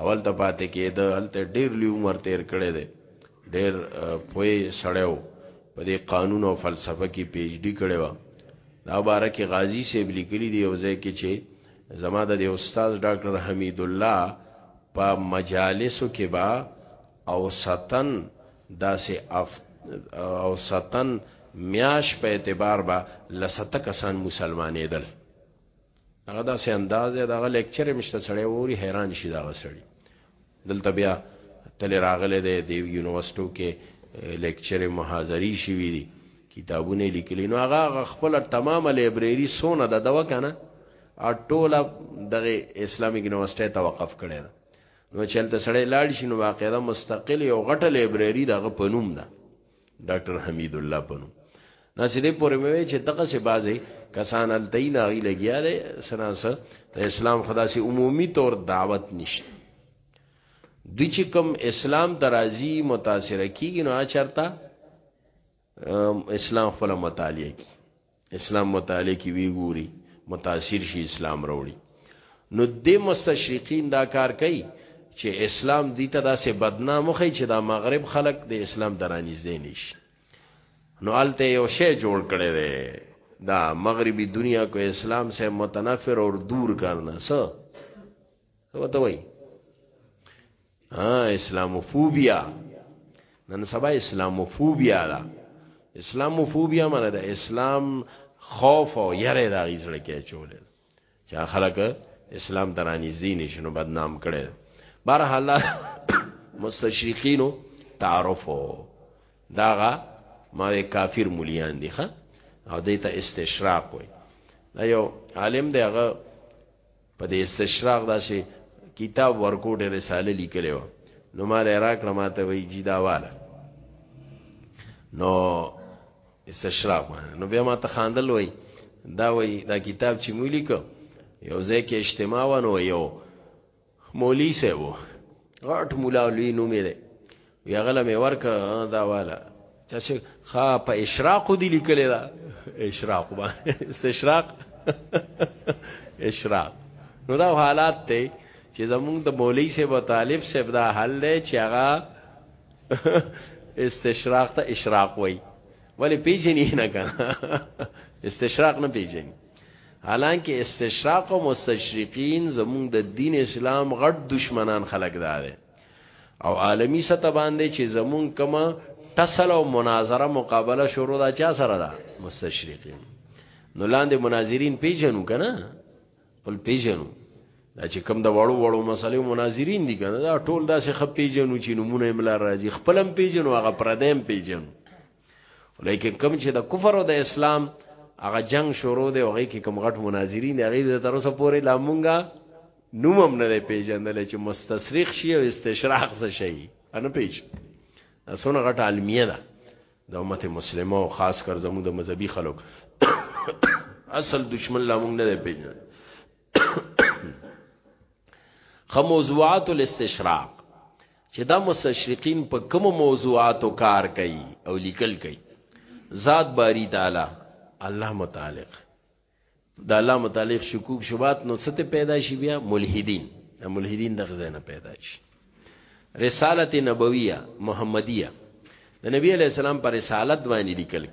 اول ته پاتې کېده هلته ډېر لوی عمر تیر کړی دی ډېر پوی سړیو په دې قانون او فلسفه کې پی ایچ ډي کړی و دا باره کې غازی صاحب لیکلی دی یو ځای کې چې زما د استاد ډاکټر حمید الله په مجالسو کې با او ستن داسې اف او ستن میاش په اعتبار با لسته کسان مسلمانې دل هغه داسې انداز دی دغه لیکچر مشته سړی ووري حیران شي دغه سړی دلته بیا تل راغله دی د یونیورسيټو کې لیکچر محاضری شي وی دي کتابونه لیکلي نو هغه خپل تمامه لایبرری سونه د دوا کنه ټوله دغه اسلامیک یونیورسيټي ته وقف کړي نو چلته سړی لاړ شي نو واقعا مستقل یو غټه لایبرری دغه پنوم ده ډاکټر حمید الله پنوم نه سې دې پورې مې چې دغه سه بازي کسان التای نه غي لګیا دي سناسه ته اسلام خدا سي عمومي طور دعوت نشته دوی چې کوم اسلام درازي متاثر کیږي نو اچرتا اسلام خپل مطالعه کی اسلام مطالعه کی وی ګوري متاثر شي اسلام وروړي نو د مستشرقین دا کار کوي چې اسلام دې ته داسې بدنام خي چې دا مغرب خلک د اسلام درانیز دی نشي نو الته یو شی جوړ کړي دی دا مغربي دنیا کو اسلام سے متنفر اور دور کرنا سو وته وای ها اسلاموفوبیا نن سبا اسلاموفوبیا دا اسلاموفوبیا معنی د اسلام خوف او یره دا غیزړه کې چول چا خلک اسلام درانی زین شنو بدنام کړي بهر حال مستشرقینو تعارفو داغه ما کافر مليان دي ښه او دې ته استشراق وي دا یو عالم دی هغه په دې استشراق داسې کتاب ورکوټه رساله لیکلی و نو مال راکړه ماته وی جدا والا نو استشراق نو بیا ماته خاندل وی دا وی دا کتاب چې مولی کو یو ځای کې اجتماع ونه یو مولی سه وو غټ مولا لوی نومې ده یغله مې ورک دا والا چې خا په اشراق دی لیکل دا اشراق باندې اشراق اشراق نو دا حالات ته چې زمونږ د مولوی صاحب او طالب صاحب دا حل دی چې هغه استشراق ته اشراق وای ولی پیجنې نه کا استشراق نه پیجنې حالانکه استشراق او مستشرقین زمونږ د دین اسلام غټ دشمنان خلق دار دي او عالمی سطح باندې چې زمون کما ټسل او مناظره مقابله شروع دا چا سره ده مستشرقین نو لاندې مناظرین پیژنو کنه خپل پیژنو دا چې کم د وړو وړو مسلې مناظرین دي کنه دا ټول داسې خپ پیژنو چې نمونه املا راځي خپلم پیژنو هغه پردیم پیژنو لیکن کوم چې د کفر او د اسلام هغه جنگ شروع دی هغه کې کوم غټ مناظرین دی هغه د تر اوسه پورې لا مونږه نومم نه دی پیژندل چې مستصریخ شي او استشراق څه شي ان پیج اسونه غټ عالمیه ده د امت مسلمه او خاص کر زموږ د مذهبي خلک اصل دشمن لا مونږ نه دی پیژندل خموزوات الاستشراق چې دا مستشرقین په کوم موضوعاتو کار کوي او لیکل کوي ذات باری تعالی الله متعلق دا الله متعلق شکوک شبات نو ست پیدا شي بیا ملحدین دا ملحدین د غزنه پیدا شي رسالت نبویه محمدیه د نبی علی السلام پر رسالت باندې لیکل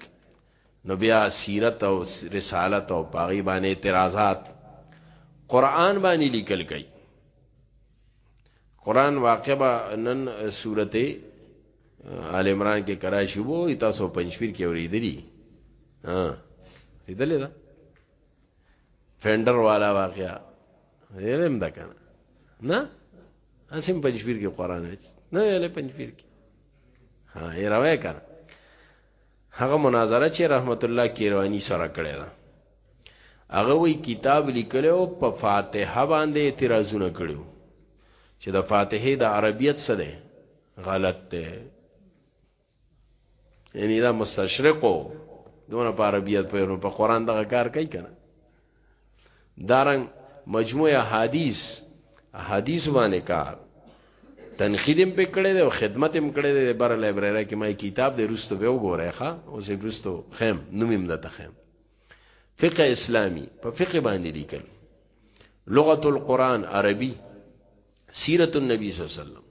نو بیا سیرت او رسالت او پاغي باندې اعتراضات قران باندې لیکل کوي قران واقع به نن سورته آل عمران کې کرای شي وو تاسو پنځپیر کې اوریدلی ها لیدلې دا فندر والا واقعا یلم دا کنه نه اسیم پنځپیر کې قران نه یلې پنځپیر کې ها یې راوې کنه هغه مناظره چې رحمت الله کیروانی سره کړی دا هغه وی کتاب لیکلو په فاتحه باندې اعتراضونه کړو چې د فاتحه د عربیت څه ده غلط ده یعنی دا مستشرقو دونه په عربیت په په قران دغه کار کوي کنه دارنګ مجموعه حدیث حدیث باندې کار تنقیدم په کړه دی او خدمت هم کړه دی بر لایبرری کې ما کتاب د روستو به وګورای ښا اوس روستو خیم نومیم د تخیم فقه اسلامی په فقه باندې لیکل لغت القرآن عربي سیرت النبی صلی الله علیه وسلم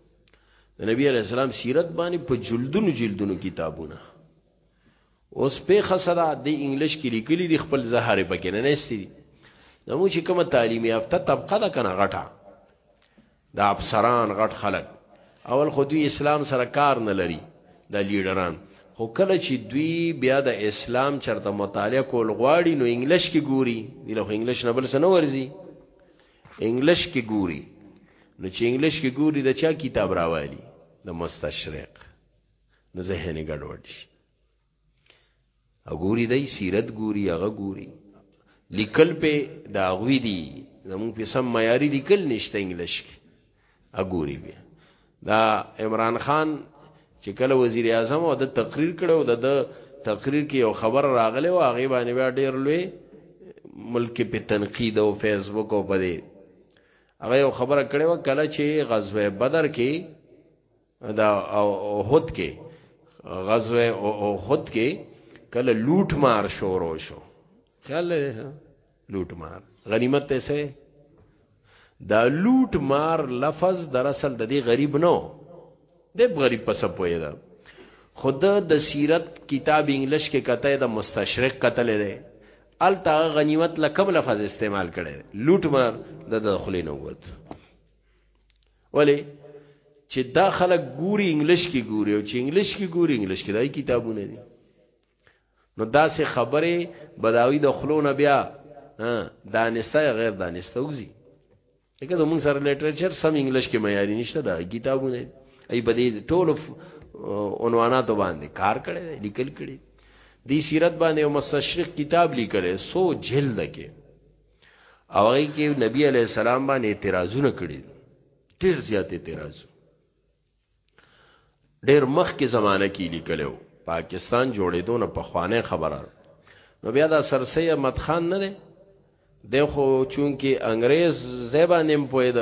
د نبی علیہ السلام سیرت باندې په جلدونو جلدونو کتابونه اوس په خسره د انګلیش کې لیکلي دي خپل زهره پکې نه نشي زموږ چې کومه تعلیم یافته طبقه ده کنه غټه دا افسران غټ خلک اول خو دوی اسلام سره کار نه لري دا لیډران خو کله چې دوی بیا د اسلام چرته مطالعه کول غواړي نو انګلیش کې ګوري دی له انګلیش نه بل څه نه ورزي انګلیش کې ګوري نو چې انګلیش کې ګوري د چا کتاب راوالي د مستشرق نو ذهن ګډوډ شي اګوري دای سیرت ګوري هغه ګوري لیکل په دا غوي دي زمون په سم معیاري لیکل نشته انګلیش کې اګوري بیا دا عمران خان چې کله وزیر اعظم او د تقریر کړو د تقریر کې یو خبر راغلی او هغه باندې بیا ډیر لوی ملک په تنقید او فیسبوک او په دې هغه یو خبره کړې و کله چې غزوه بدر کې دا احد کې غزوه احد کې کله لوټ مار شورو شو خیال لري لوټ مار غنیمت ته سه دا لوټ مار لفظ در اصل د دې غریب نو د غریب پس پوي دا خود د سیرت کتاب انګلیش کې کته د مستشرق قتل دی ال تا غنیمت لکم لفظ استعمال کړي لوټ مار د داخلي نووت ولی چې دا خلک ګوري انګلیش کې ګوري او چې انګلیش کې ګوري انګلیش کې دای کتابونه دي نو دا سه خبره بداوی د خلونه بیا دانسته غیر دانسته وګزي لکه د موږ سره لټریچر سم انګلیش کې معیاري نشته دا کتابونه ای بدی ټول عنوانات باندې کار کړي لیکل کړي دی سیرت باندې او مستشرق کتاب لیکل سو جلد کې او هغه کې نبی علی السلام باندې اعتراضونه کړي ډیر زیات اعتراض ډیر مخ کې زمانہ کې لیکلو پاکستان جوړېدو نه په خوانه خبره نو بیا دا سرسې احمد خان نه دی د خو چونکی انګريز زبانم پوید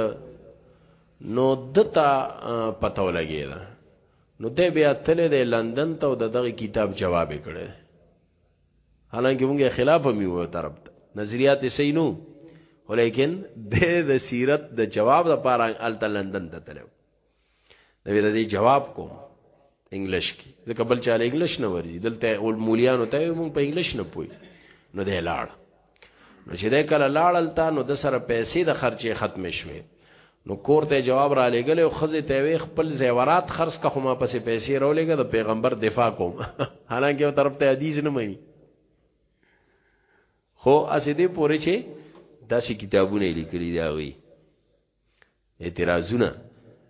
نو دتا پتو لګی دا نو د بیا تل د لندن ته د دغه کتاب جواب کړي حالانکه موږ خلاف هم یو طرف ته نظریات صحیح نو ولیکن د د سیرت د جواب د پاره الته لندن ته تلو نو د دې جواب کوم انګلیش کې ځکه بل چاله انګلیش نه ورځي دلته اول مولیانو ته مونږ په انګلیش نه پوي نو د لاړ نو چې د کله لاړل تا نو د سره پیسې د خرچې ختم شوې نو کور ته جواب را لېګل او خزه ته وی خپل زیورات خرڅ کا خو ما پسې پیسې راولېګه د پیغمبر دفاع کوم حالانکه یو طرف ته حدیث نه مانی خو اسې دې پوره چې داسې کتابونه لیکلي دا وی اعتراضونه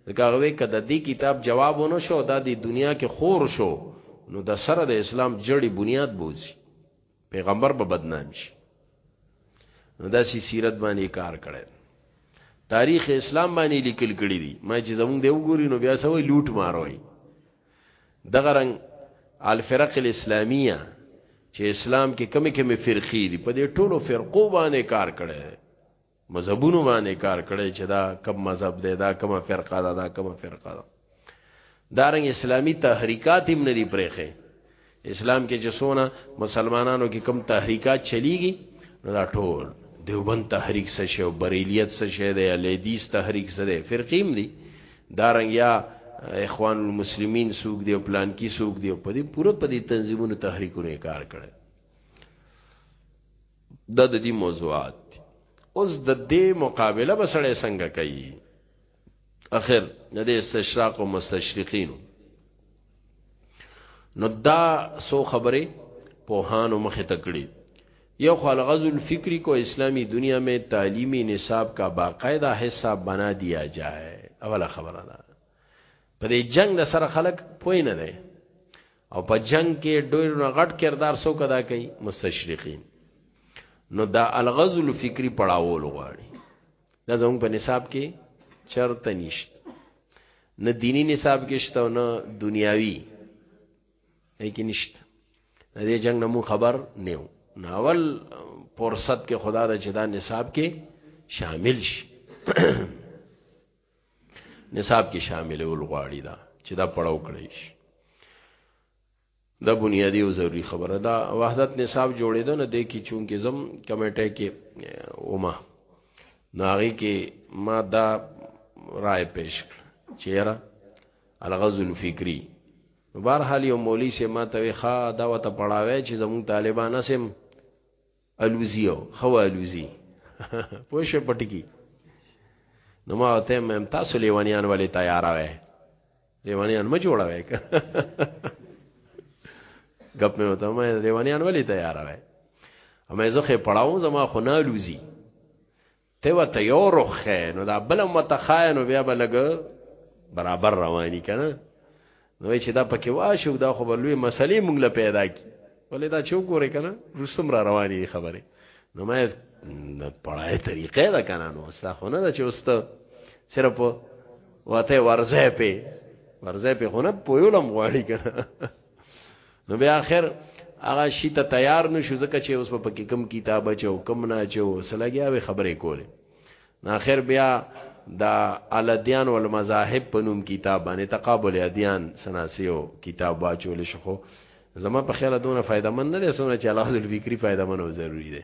ځکه هغه وی که د دې کتاب جواب ونه شو دا د دنیا کې خور شو نو د سره د اسلام جړی بنیاد بوزي پیغمبر به بدنام شي نو دا سی سیرت باندې کار کړي تاریخ اسلام باندې لیکل کړي دي ما چې زمونږ دی وګوري نو بیا سوي لوټ ماروي دغه رنګ الفرق الاسلامیه چې اسلام کې کمی کمی فرقې دي په دې ټولو فرقو باندې کار کړي مذهبونو باندې کار کړی چې دا کوم مذهب دی دا کومه فرقه ده دا کومه فرقه ده دارنګ اسلامی تحریکات هم نه دی پرېخه اسلام کې چې سونه مسلمانانو کې کم تحریکات چلیږي نو دا ټول دیوبند تحریک څه شی او بریلیت څه شی دی الیدیس تحریک څه دی فرقیم دی دارنګ یا اخوان المسلمین سوق دی او پلان کی سوق دی په دې پوره په دې تنظیمونو تحریکونو کار کړي دا د دې موضوعات دي اوس د دې مقابله به سړی څنګه کوي اخر د دې استشراق او مستشرقین نو دا سو خبره په هانو مخه تکړی یو خو الغزو الفکری کو اسلامی دنیا میں تعلیمی نصاب کا باقاعدہ حصہ بنا دیا جائے اوله خبره ده په دې جنگ د سره خلک پوی نه دی او په جنگ کې ډېر نه غټ کردار سو کدا کوي مستشرقین نو دا الغزو الفکری پړاوول غواړي دا زموږ په نصاب کې چرته نشت نه دینی نصاب کې شته او نه دنیاوی لیکن نشت د دې جنگ نمو خبر نیو ناول فرصت کې خدا د جدا نصاب کې شامل شي نصاب کې شاملول غواړي دا چې دا پړاو کړی شي دا بنیادی او ضروری خبره ده وحدت نصاب جوړېده نه دی کې چونکې زم کمیټه کې اوما ناغي کې ما دا رائے پیش کړ چیرې الغز الفکری بهر حال یو مولوی سي ما ته ښا دا وته پړاوي چې زمون طالبان اسم الوزی او خو الوزی پوه شو پټکی نو ما ته مم تاسو لیوانیان ولې تیار وای لیوانیان ما جوړوي غپ مې وته ما لیوانیان ولې تیار وای امه زه خې پړاو زما خو نه الوزی ته وته یو رخ خې نو دا بل متخای نو بیا بلګ برابر رواني کنه نو چې دا پکې واشو دا خو بلوي مسلې مونږ له پیدا کی ولې دا چوک ورې کنه رسوم را رواني خبره نو ما پړای طریقې دا کنه نو استا خو نه دا چې اوست صرف وته ورځه په ورځه په خو نه پویولم غواړي کنه نو بیا اخر هغه شي ته تیار نشو ځکه چې اوس په کې کم کتاب چو کم نه چو سلګیا به خبرې کولې نو اخر بیا دا الادیان والمذاهب په نوم کتاب باندې تقابل ادیان سناسیو کتاب واچول شو زما په خیال دونه فائدہ مند نه دی سونه چې الغاز الفکری فائدہ منو ضروری دی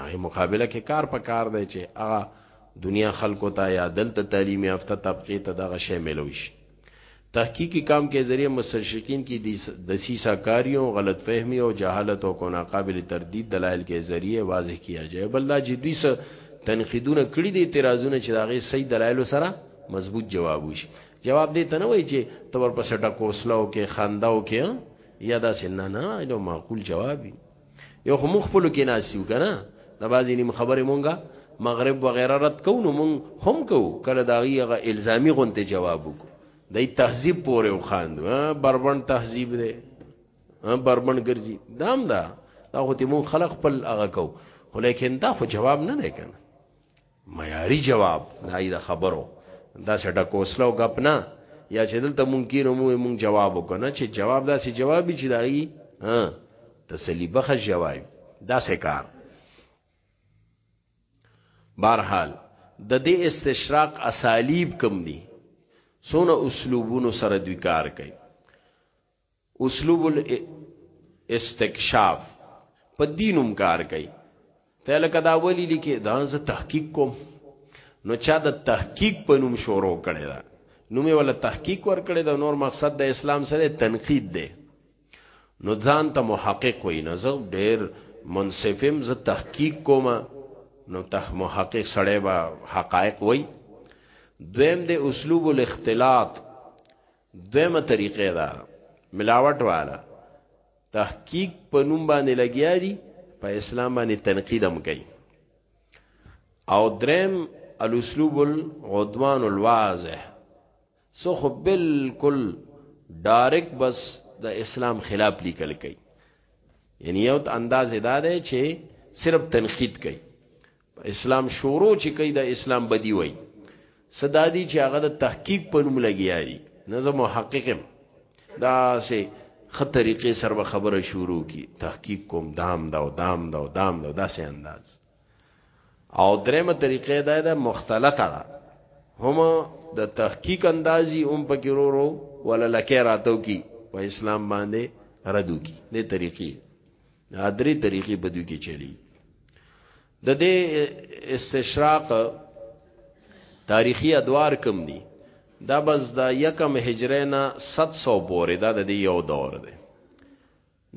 هغه مقابله کې کار په کار دی چې هغه دنیا خلکو ته یا دلته تعلیم یافته طبقه ته دغه شی ملوي شي تحقیقی کام کې ذریعہ مستشرقین کی دسیسا کاریوں غلط فهمی او جهالت او کو ناقابل تردید دلایل کې ذریعہ واضح کیا جائے بل دا جدوی سره تنقیدونه کړی دي اعتراضونه چې داغه صحیح دلایل سره مضبوط جواب وشي جواب دې ته نه وای چې تور پسټه کوسلو کې خنداو کې یا دا سننه نو معقول جواب وي یو خو مخ په لکه ناسیو کنه د بازي نیم خبره مونږه مغرب وغیرہ رد کو نو مونږ هم کو کله دا غیغه الزامی غونته جواب وکړو دای تهذیب پورې وخاند بربن تهذیب دی بربن ګرځي دام دا دا خو ته مونږ خلق خپل هغه کو خو لیکن دا خو جواب نه دی کنه معیاری جواب د هغوی د خبرو داسې ډکوسله او ګپ نه یا چې دلته مونږ کینو مو مونږ جواب وکړو نه چې جواب داسې جواب وي چې د هغوی تسلی بخش جواب وي داسې کار بهرحال د دې استشراق اسالیب کم دي سونه اسلوبونو سره دوی کار کوي اسلوب الاستکشاف په دینوم کار کوي ته لکه دا ولی لیکي دا زه تحقیق کوم نو چا د تحقیق په نوم شروع کړي دا نوم یې ولا تحقیق ور کړی دا نور مقصد د اسلام سره تنقید دی نو ځان ته محقق وي نه زه ډېر منصفم زه تحقیق کوم نو تح محقق سړی به حقایق وي دویم د اسلوب الاختلاط دویمه طریقه دا ملاوت والا تحقیق په نوم باندې لګیا دي په اسلام باندې تنقید هم کوي او درم الاسلوب العدوان الواضح سو خو بالکل ډایرک بس د اسلام خلاف لیکل کوي یعنی یو انداز دا دی چې صرف تنقید کوي په اسلام شورو چی کوي د اسلام بدی وای څه دادی چې هغه د تحقیق په نوم لګیا دي نه زه محقق یم دا سه خه طریقې سره به خبره شروع کی تحقیق کوم دام دا او دام دا او دام دا داسې انداز او درېمه طریقې دا ده مختلطه ده هم د تحقیق اندازي هم پکې ورو ولا لکه راتو کی په اسلام باندې ردو کی دې طریقې درې طریقې په دوی کې چلی د دې استشراق تاریخي ادوار کم دي دا بس دا یکم هجری نه 700 پورې دا د یو دور دی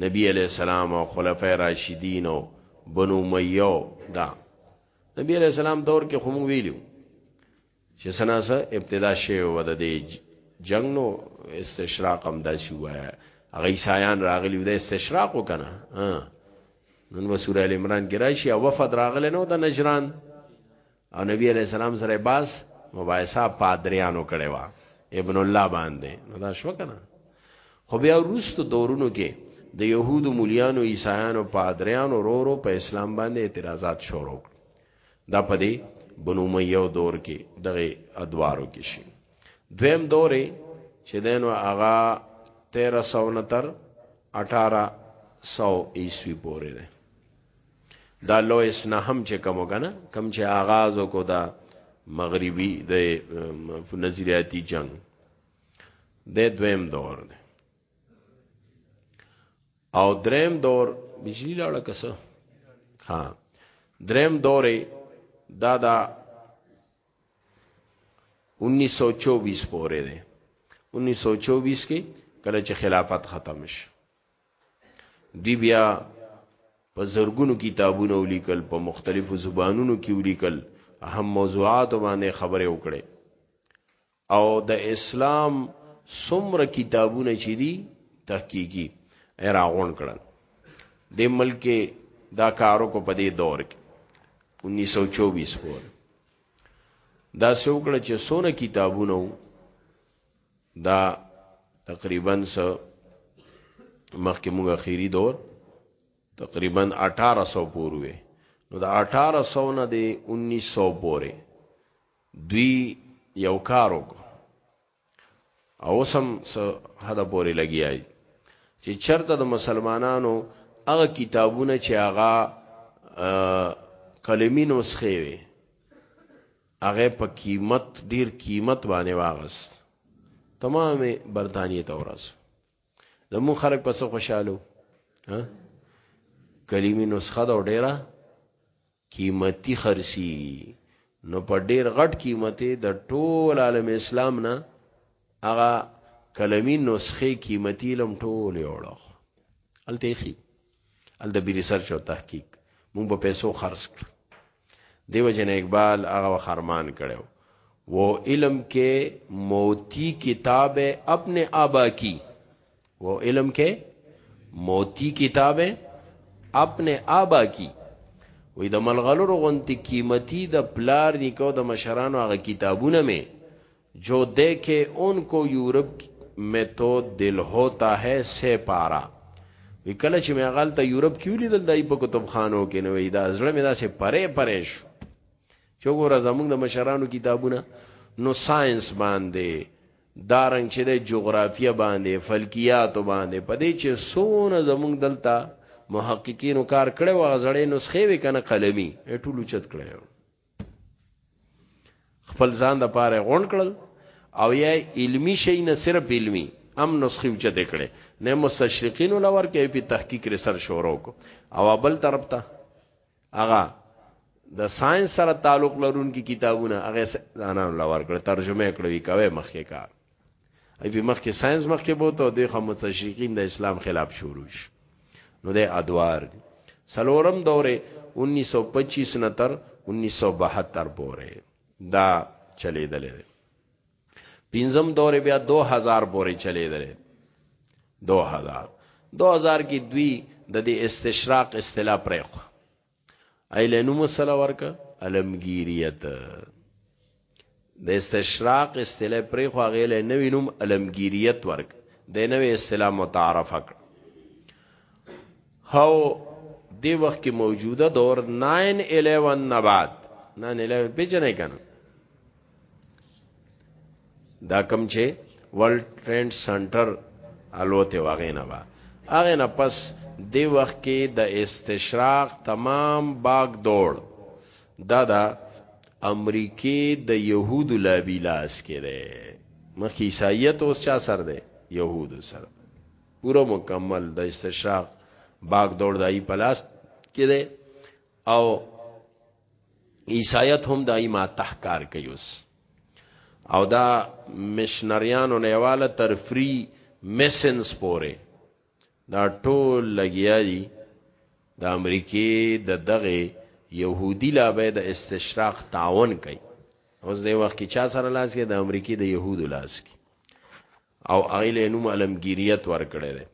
نبی علیہ السلام او خلفای راشدین او بنو امیه دا نبی علیہ السلام دور کې هم ویلو چه څه نا څه ابتدا شوی وه د دې جنګ نو استشراق هم داسې ووایه هغه عیسایان راغلي وو د استشراق وکنه نن به سوره ال عمران کې راشي او وفد راغله نو د نجران او نبی علی السلام سره باس مباحثه پادریانو کړي وا ابن الله باندې نو دا شو کنه خو بیا وروسته دورونو کې د يهودو مليانو عیسایانو پادریانو رورو په اسلام باندې اعتراضات شروع کړ دا په دې بنو امیه دور کې دغه ادوارو کې شي دویم دور چې دینو هغه 1300 نه تر 1800 عیسوی پورې ده دا لویس نه هم چې کوم کنه کم چې آغاز کو دا مغربي د نظریاتي جنگ د دویم دور ده او دریم دور بجلی لاړه کسه ها دریم دورې دا دا 1924 پورې ده 1924 کې کله چې خلافت ختم شي دی بیا په زرګونو کتابونه ولیکل په مختلفو زبانونو کې ولیکل اهم موضوعات باندې خبرې وکړې او د اسلام څومره کتابونه چې دي تحقیقي راغون کړل د ملک دا کارو کو په دې دور کې 1924 پور دا څوکړه چې سونه کتابونه دا تقریبا سو مخکې موږ اخیری دور تقریبا 1800 پوروي نو دا 1800 نه دی 1900 پورې دوی یو کار وکړو او سم حدا پورې لګیای چې چرته د مسلمانانو هغه کتابونه چې هغه کلمی نسخه وي هغه په قیمت ډیر قیمت باندې واغست تمامه برتانیې ته ورس زمون خلک پس خوشاله ها کلمی نسخه دا ډیره قیمتی خرسی نو په ډیر غټ قیمت د ټول عالم اسلام نه هغه کلمی نسخه قیمتی لم ټول یوړو التیخی ال د بی ریسرچ او تحقیق مونږ په پیسو خرج کړ دیو جن اقبال هغه خرمان کړو وہ علم کے موتی کتاب اپنے آبا کی वो इलम के موتی کتاب اپنے آبا کی وی د ملغلرو غونتی قیمتی د پلار نیکو د مشرانو هغه کتابونه می جو دیکھے ان کو یورپ میں تو دل ہوتا ہے سے پارا وی کله چې مې غل ته یورپ کې ولیدل دای په کتابخانو کې نو دا زړه مې داسې پرې پرې شو چې ګوره زمونږ د مشرانو کتابونه نو ساينس باندې دا رنګ چې د جغرافیه باندې فلکیات باندې پدې چې سونه زمونږ دلته محققینو کار کړي و غزړې نسخې وې کنه قلمي ټولو چت کړي خپل ځان د پاره غون کړل او یا علمی شي نه صرف علمی ام نسخې وچته کړي نه مستشرقینو لور کې په تحقیق رسر شروع کو او بل طرف ته هغه د ساينس سره تعلق لرونکي کتابونه هغه ځانان لور کړ ترجمه کړوي کوي مخکې کار ای په مخکې ساينس مخکې بوته او د خمتشریقین د اسلام خلاف شروع شي نو د ادوار دي سلورم دوره 1925 نتر 1972 پورې دا چلیدلې پنځم دور بیا 2000 پورې چلی دی 2000 2000 کې دوی د دې استشراق اصطلاح پرې خو ایله نو مسله ورک علمگیریت د استشراق اصطلاح پرې خو غیله نوې نوم علمگیریت ورک د نوې اصطلاح متعارف کړ هو دی وخت کې موجوده دور 911 نه بعد 911 پیژنې کنه دا کم چې ورلد ټرینډ سنټر الوته واغې نه با هغه نه پس دی وخت کې د استشراق تمام باغ دوړ دا دا امریکې د يهودو لابي لاس کې ده مخکې عیسایت اوس چا سر ده يهودو سر پورا مکمل د استشراق باغ دوړ دای پلاس کې ده او عیسایت هم دای ما تحکار کوي اوس او دا مشنریانو نه والا تر فری میسنز پوره دا ټول لګیا دي د امریکې د دغه يهودي لا به د استشراق تعاون کوي اوس د وخت کې چا سره لاس کې د امریکې د يهودو لاس کې او هغه له نوم علمګیریت ورکړی دی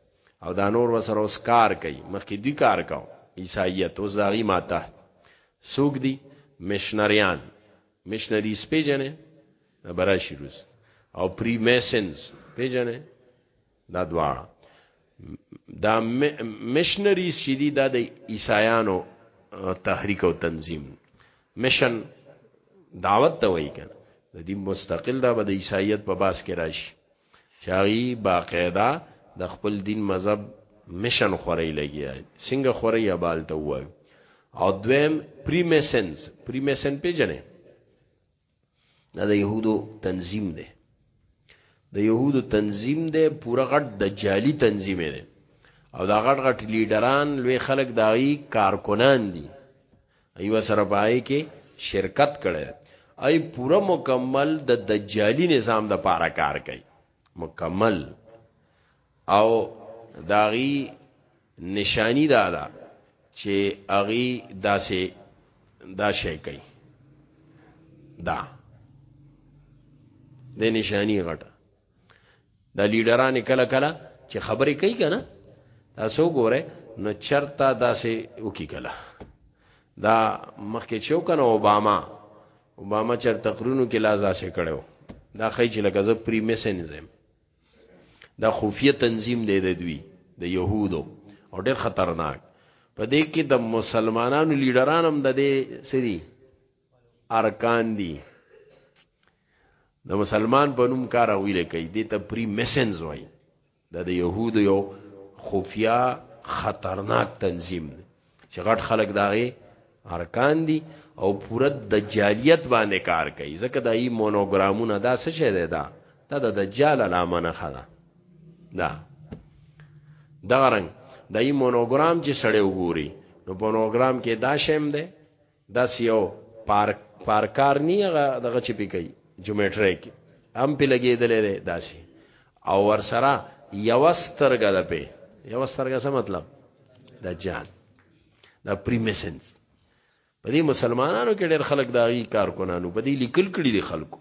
او دا نور وسره اوس کار کوي مخکې دوی کار کاو عیسایت اوس دا غي ماته سوق دي مشنریان مشنریز پیجنې براشي روس او پری میسنز پیجنې دا دواړه دا مشنریز چې دي دا د عیسایانو تحریک او تنظیم مشن دعوت ته وایي کنه د دې مستقل دا به د عیسایت په باس کې راشي چاغي باقاعده د خپل دین مذهب مشن خوري لګي څنګه خوري ابال ته وایي او دویم پریمیسنز پریمیسن پیجنې دا د يهودو تنظیم دی د يهودو تنظیم دی پوره غټ د جعلی تنظیم دی او دا غټ غټ لیډران لوی خلک دایي کارکنان دي ایو سره پای کې شرکت کړي ای پوره مکمل د دجالی نظام د پاره کار کوي مکمل او داغي نشانی دا ده چې اغي داسې دا شي کوي دا د نشانی غټه د لیډران کله کله چې خبرې کوي کنه تاسو ګوره نو چرتا داسې وکي کله دا مخکې چو کنه اوباما اوباما چر تقرینو کې لاز داسې کړو دا خی چې لکه زه پری میسنزم دا خفیه تنظیم دی د دوی د يهودو او ډېر خطرناک په دې کې د مسلمانانو لیډران هم د دې سری ارکان دي د مسلمان په نوم کار ویل کوي دې ته پری میسنز وایي دا د يهودو یو خفیه خطرناک تنظیم دی چې غټ خلک داغه ارکان دي او پوره دجالیت باندې کار کوي ځکه دای مونوګرامونه دا څه شه ده دا دا د دجال علامه نه خلا دا دا رنګ دای مونوګرام چې سړی وګوري نو مونوګرام کې دا شیم ده داسې یو پارک پارکار نی هغه دغه چې پی کوي جومټری کې هم پی لګېدلې دی داسې او ورسره یو سترګه ده په یو سترګه څه مطلب دجال دا پریمیسنس په دې مسلمانانو کې ډېر خلک دا غي کارکونانو په دې لیکل کړي دي خلکو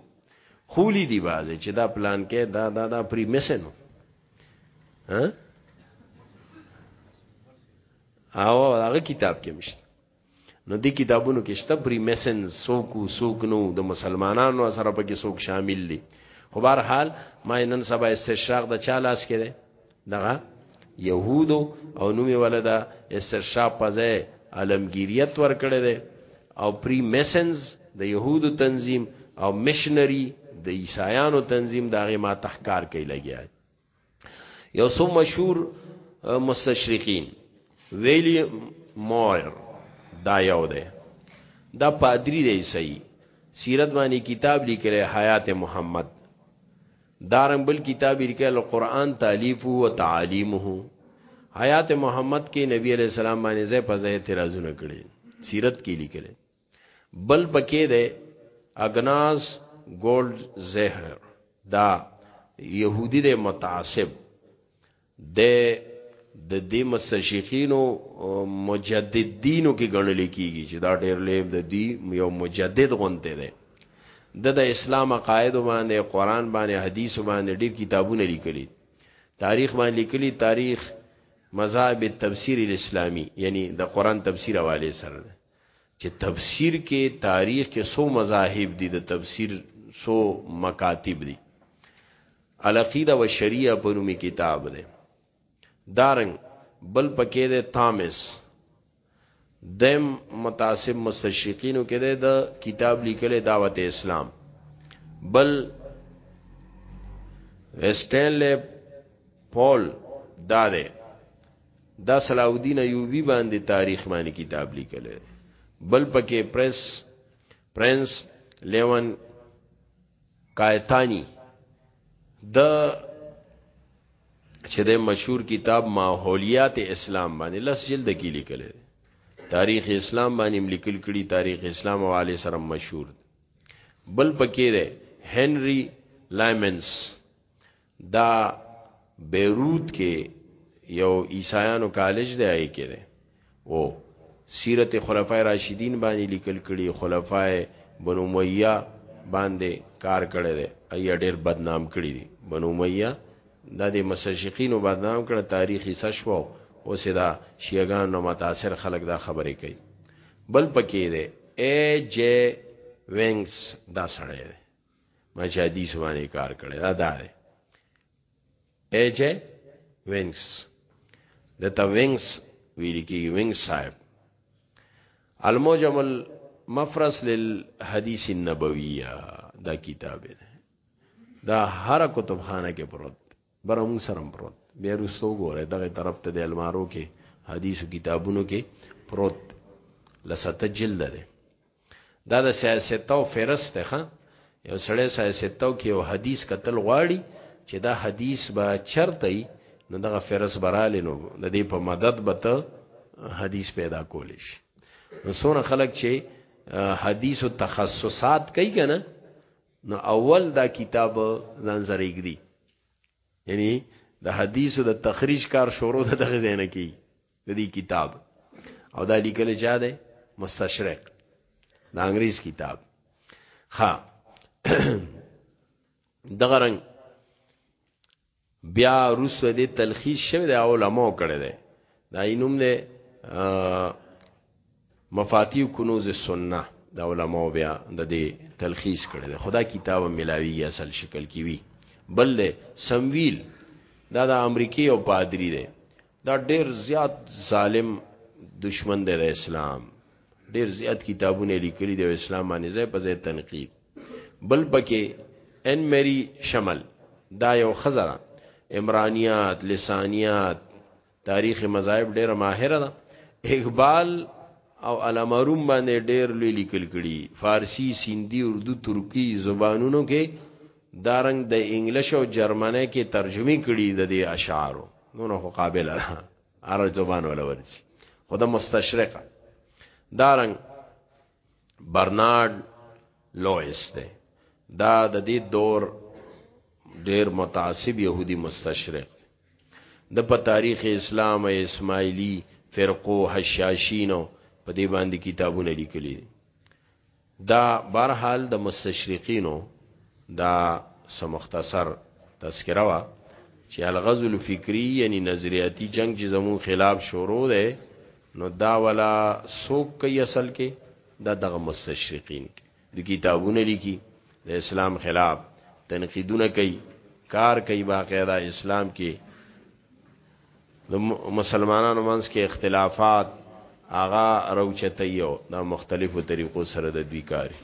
خولی دی بازه چې دا پلان کې دا دا دا پریمیسنو ها او هغه کتاب کې مشته نو دې کتابونو کې شته پری میسنز څوک وو څوک نه وو د مسلمانانو سره پکې څوک شامل دي خو بهر حال ما نن سبا استشراق د چا لاس کې دی دغه يهودو او نومي ولدا استشراق په ځای عالمگیریت ورکړی دی او پری میسنز د يهودو تنظیم او مشنری د عیسایانو تنظیم داغه ما تحکار کوي لګیا یو څو مشهور مستشرقین ویلی مور دا یو ده دا پادری دی صحیح سیرت باندې کتاب لیکلی حیات محمد دارن بل کتاب لیکل قرآن تالیفه و تعالیمه حیات محمد کې نبی علیہ السلام باندې ځای په ځای اعتراضونه کړي سیرت کې لیکل بل پکې ده اګناس ګولډ زهر دا يهودي د متعصب د د دې مستشیخینو مجددینو کې ګڼل کیږي چې دا ډېر لیم د دی یو مجدد غونته ده د د اسلام عقاید باندې قران باندې حدیث باندې ډېر کتابونه لیکلي تاریخ باندې لیکلي تاریخ مذاهب تفسیر الاسلامی یعنی د قران تفسیر حواله سره چې تفسیر کې تاریخ کې سو مذاهب دي د تفسیر سو مکاتب دي العقیده و شریعه په نومي کتاب دی دارنګ بل پکې دی تامس دیم متعصب مستشرقینو کې دی د کتاب لیکل دعوت اسلام بل ویسټینلی پول دا دی دا صلاح الدین ایوبی باندې تاریخ باندې کتاب لیکل بل پکې پریس پرنس لیون کایتانی د چې د مشهور کتاب ماحولیات اسلام باندې لس جلد کې لیکل تاریخ اسلام باندې لیکل کړي تاریخ اسلام او علی سره مشهور بل پکې ده هنری لایمنز دا بیروت کې یو عیسایانو کالج دی هغه کې دی او سیرت خلفای راشدین باندې لیکل کړي خلفای بنو امیہ باندې کار کړي دی ای ډېر بدنام کړي دي بنو امیہ دا د مسشقینو بدنام کړه تاریخي سشو او سدا شیعاګان نو متاثر خلک دا خبرې کوي بل پکې دی ای جی وینګز دا سړی دی ما چې حدیث باندې کار کړی دا دار ایچ ای وینګس دته وینګس ویل کی وینګ صاحب الموجم المفرس للحدیث النبویہ دا کتاب ده دا هر کتب خانه کې پروت بره مونږ سره هم پروت بیا روسته وګوره دغه طرف ته د المارو کې حدیثو کتابونو کې پروت لسته جلد ده دا د سیاستو فرست ښه یو سړی سیاستو کې یو حدیث قتل غواړي چې دا حدیث به چرته ای نو دغه فرست براله نو د دې په مدد به ته حدیث پیدا کولیش نو سونه خلک چې حدیث او تخصصات کوي کنه نو اول دا کتاب ځان سره یګدي یعنی د حدیثو د تخریج کار شروع د دغه ځای نه کی د دې کتاب او دا لیکل چا دی مستشرق د انګریز کتاب ها دغه رنګ بیا روسو دې تلخیص شوی دی علماء کړی دی دا اینوم دی مفاتیح کنوز السنه د علماء بیا د دې تلخیص کړی دی خدا کتاب ملاوی اصل شکل کی وی بل دی سمویل دا د امریکای او پادری دی دا ډیر زیات ظالم دشمن دی د اسلام ډیر زیات کتابونه لیکلي دی اسلام باندې ځای په ځای تنقید بل پکې ان مری شمل دا یو خزره عمرانیات لسانیات تاریخ مذاهب ډیره ماهره ده اقبال او علامه روم باندې ډیر لوی لیکل کړي فارسی سیندی اردو ترکی زبانونو کې دارنګ د دا انګلیش او جرمنی کې ترجمه کړي د دې اشعارو نو خو قابل ده عرب زبان ولا ورسي خدا مستشرقه دارنګ برنارد لوئس دی دا د دې دور ډیر متعصب يهودي مستشرق د په تاریخ اسلام اسماعیلی فرقو حشاشینو په دې باندې کتابونه لیکلي دي دا برحال د مستشرقینو دا سمختصر تذکره وا چې الغزو الفکری یعنی نظریاتی جنگ چې زمون خلاف شروع ده نو دا ولا سوک کوي اصل کې دا دغه مستشرقین کې د کتابونه لیکي د اسلام خلاف تنقیدونه کوي کار کوي باقاعده اسلام کې د مسلمانانو منځ کې اختلافات آغا روچته یو د مختلفو طریقو سره د دوی کاری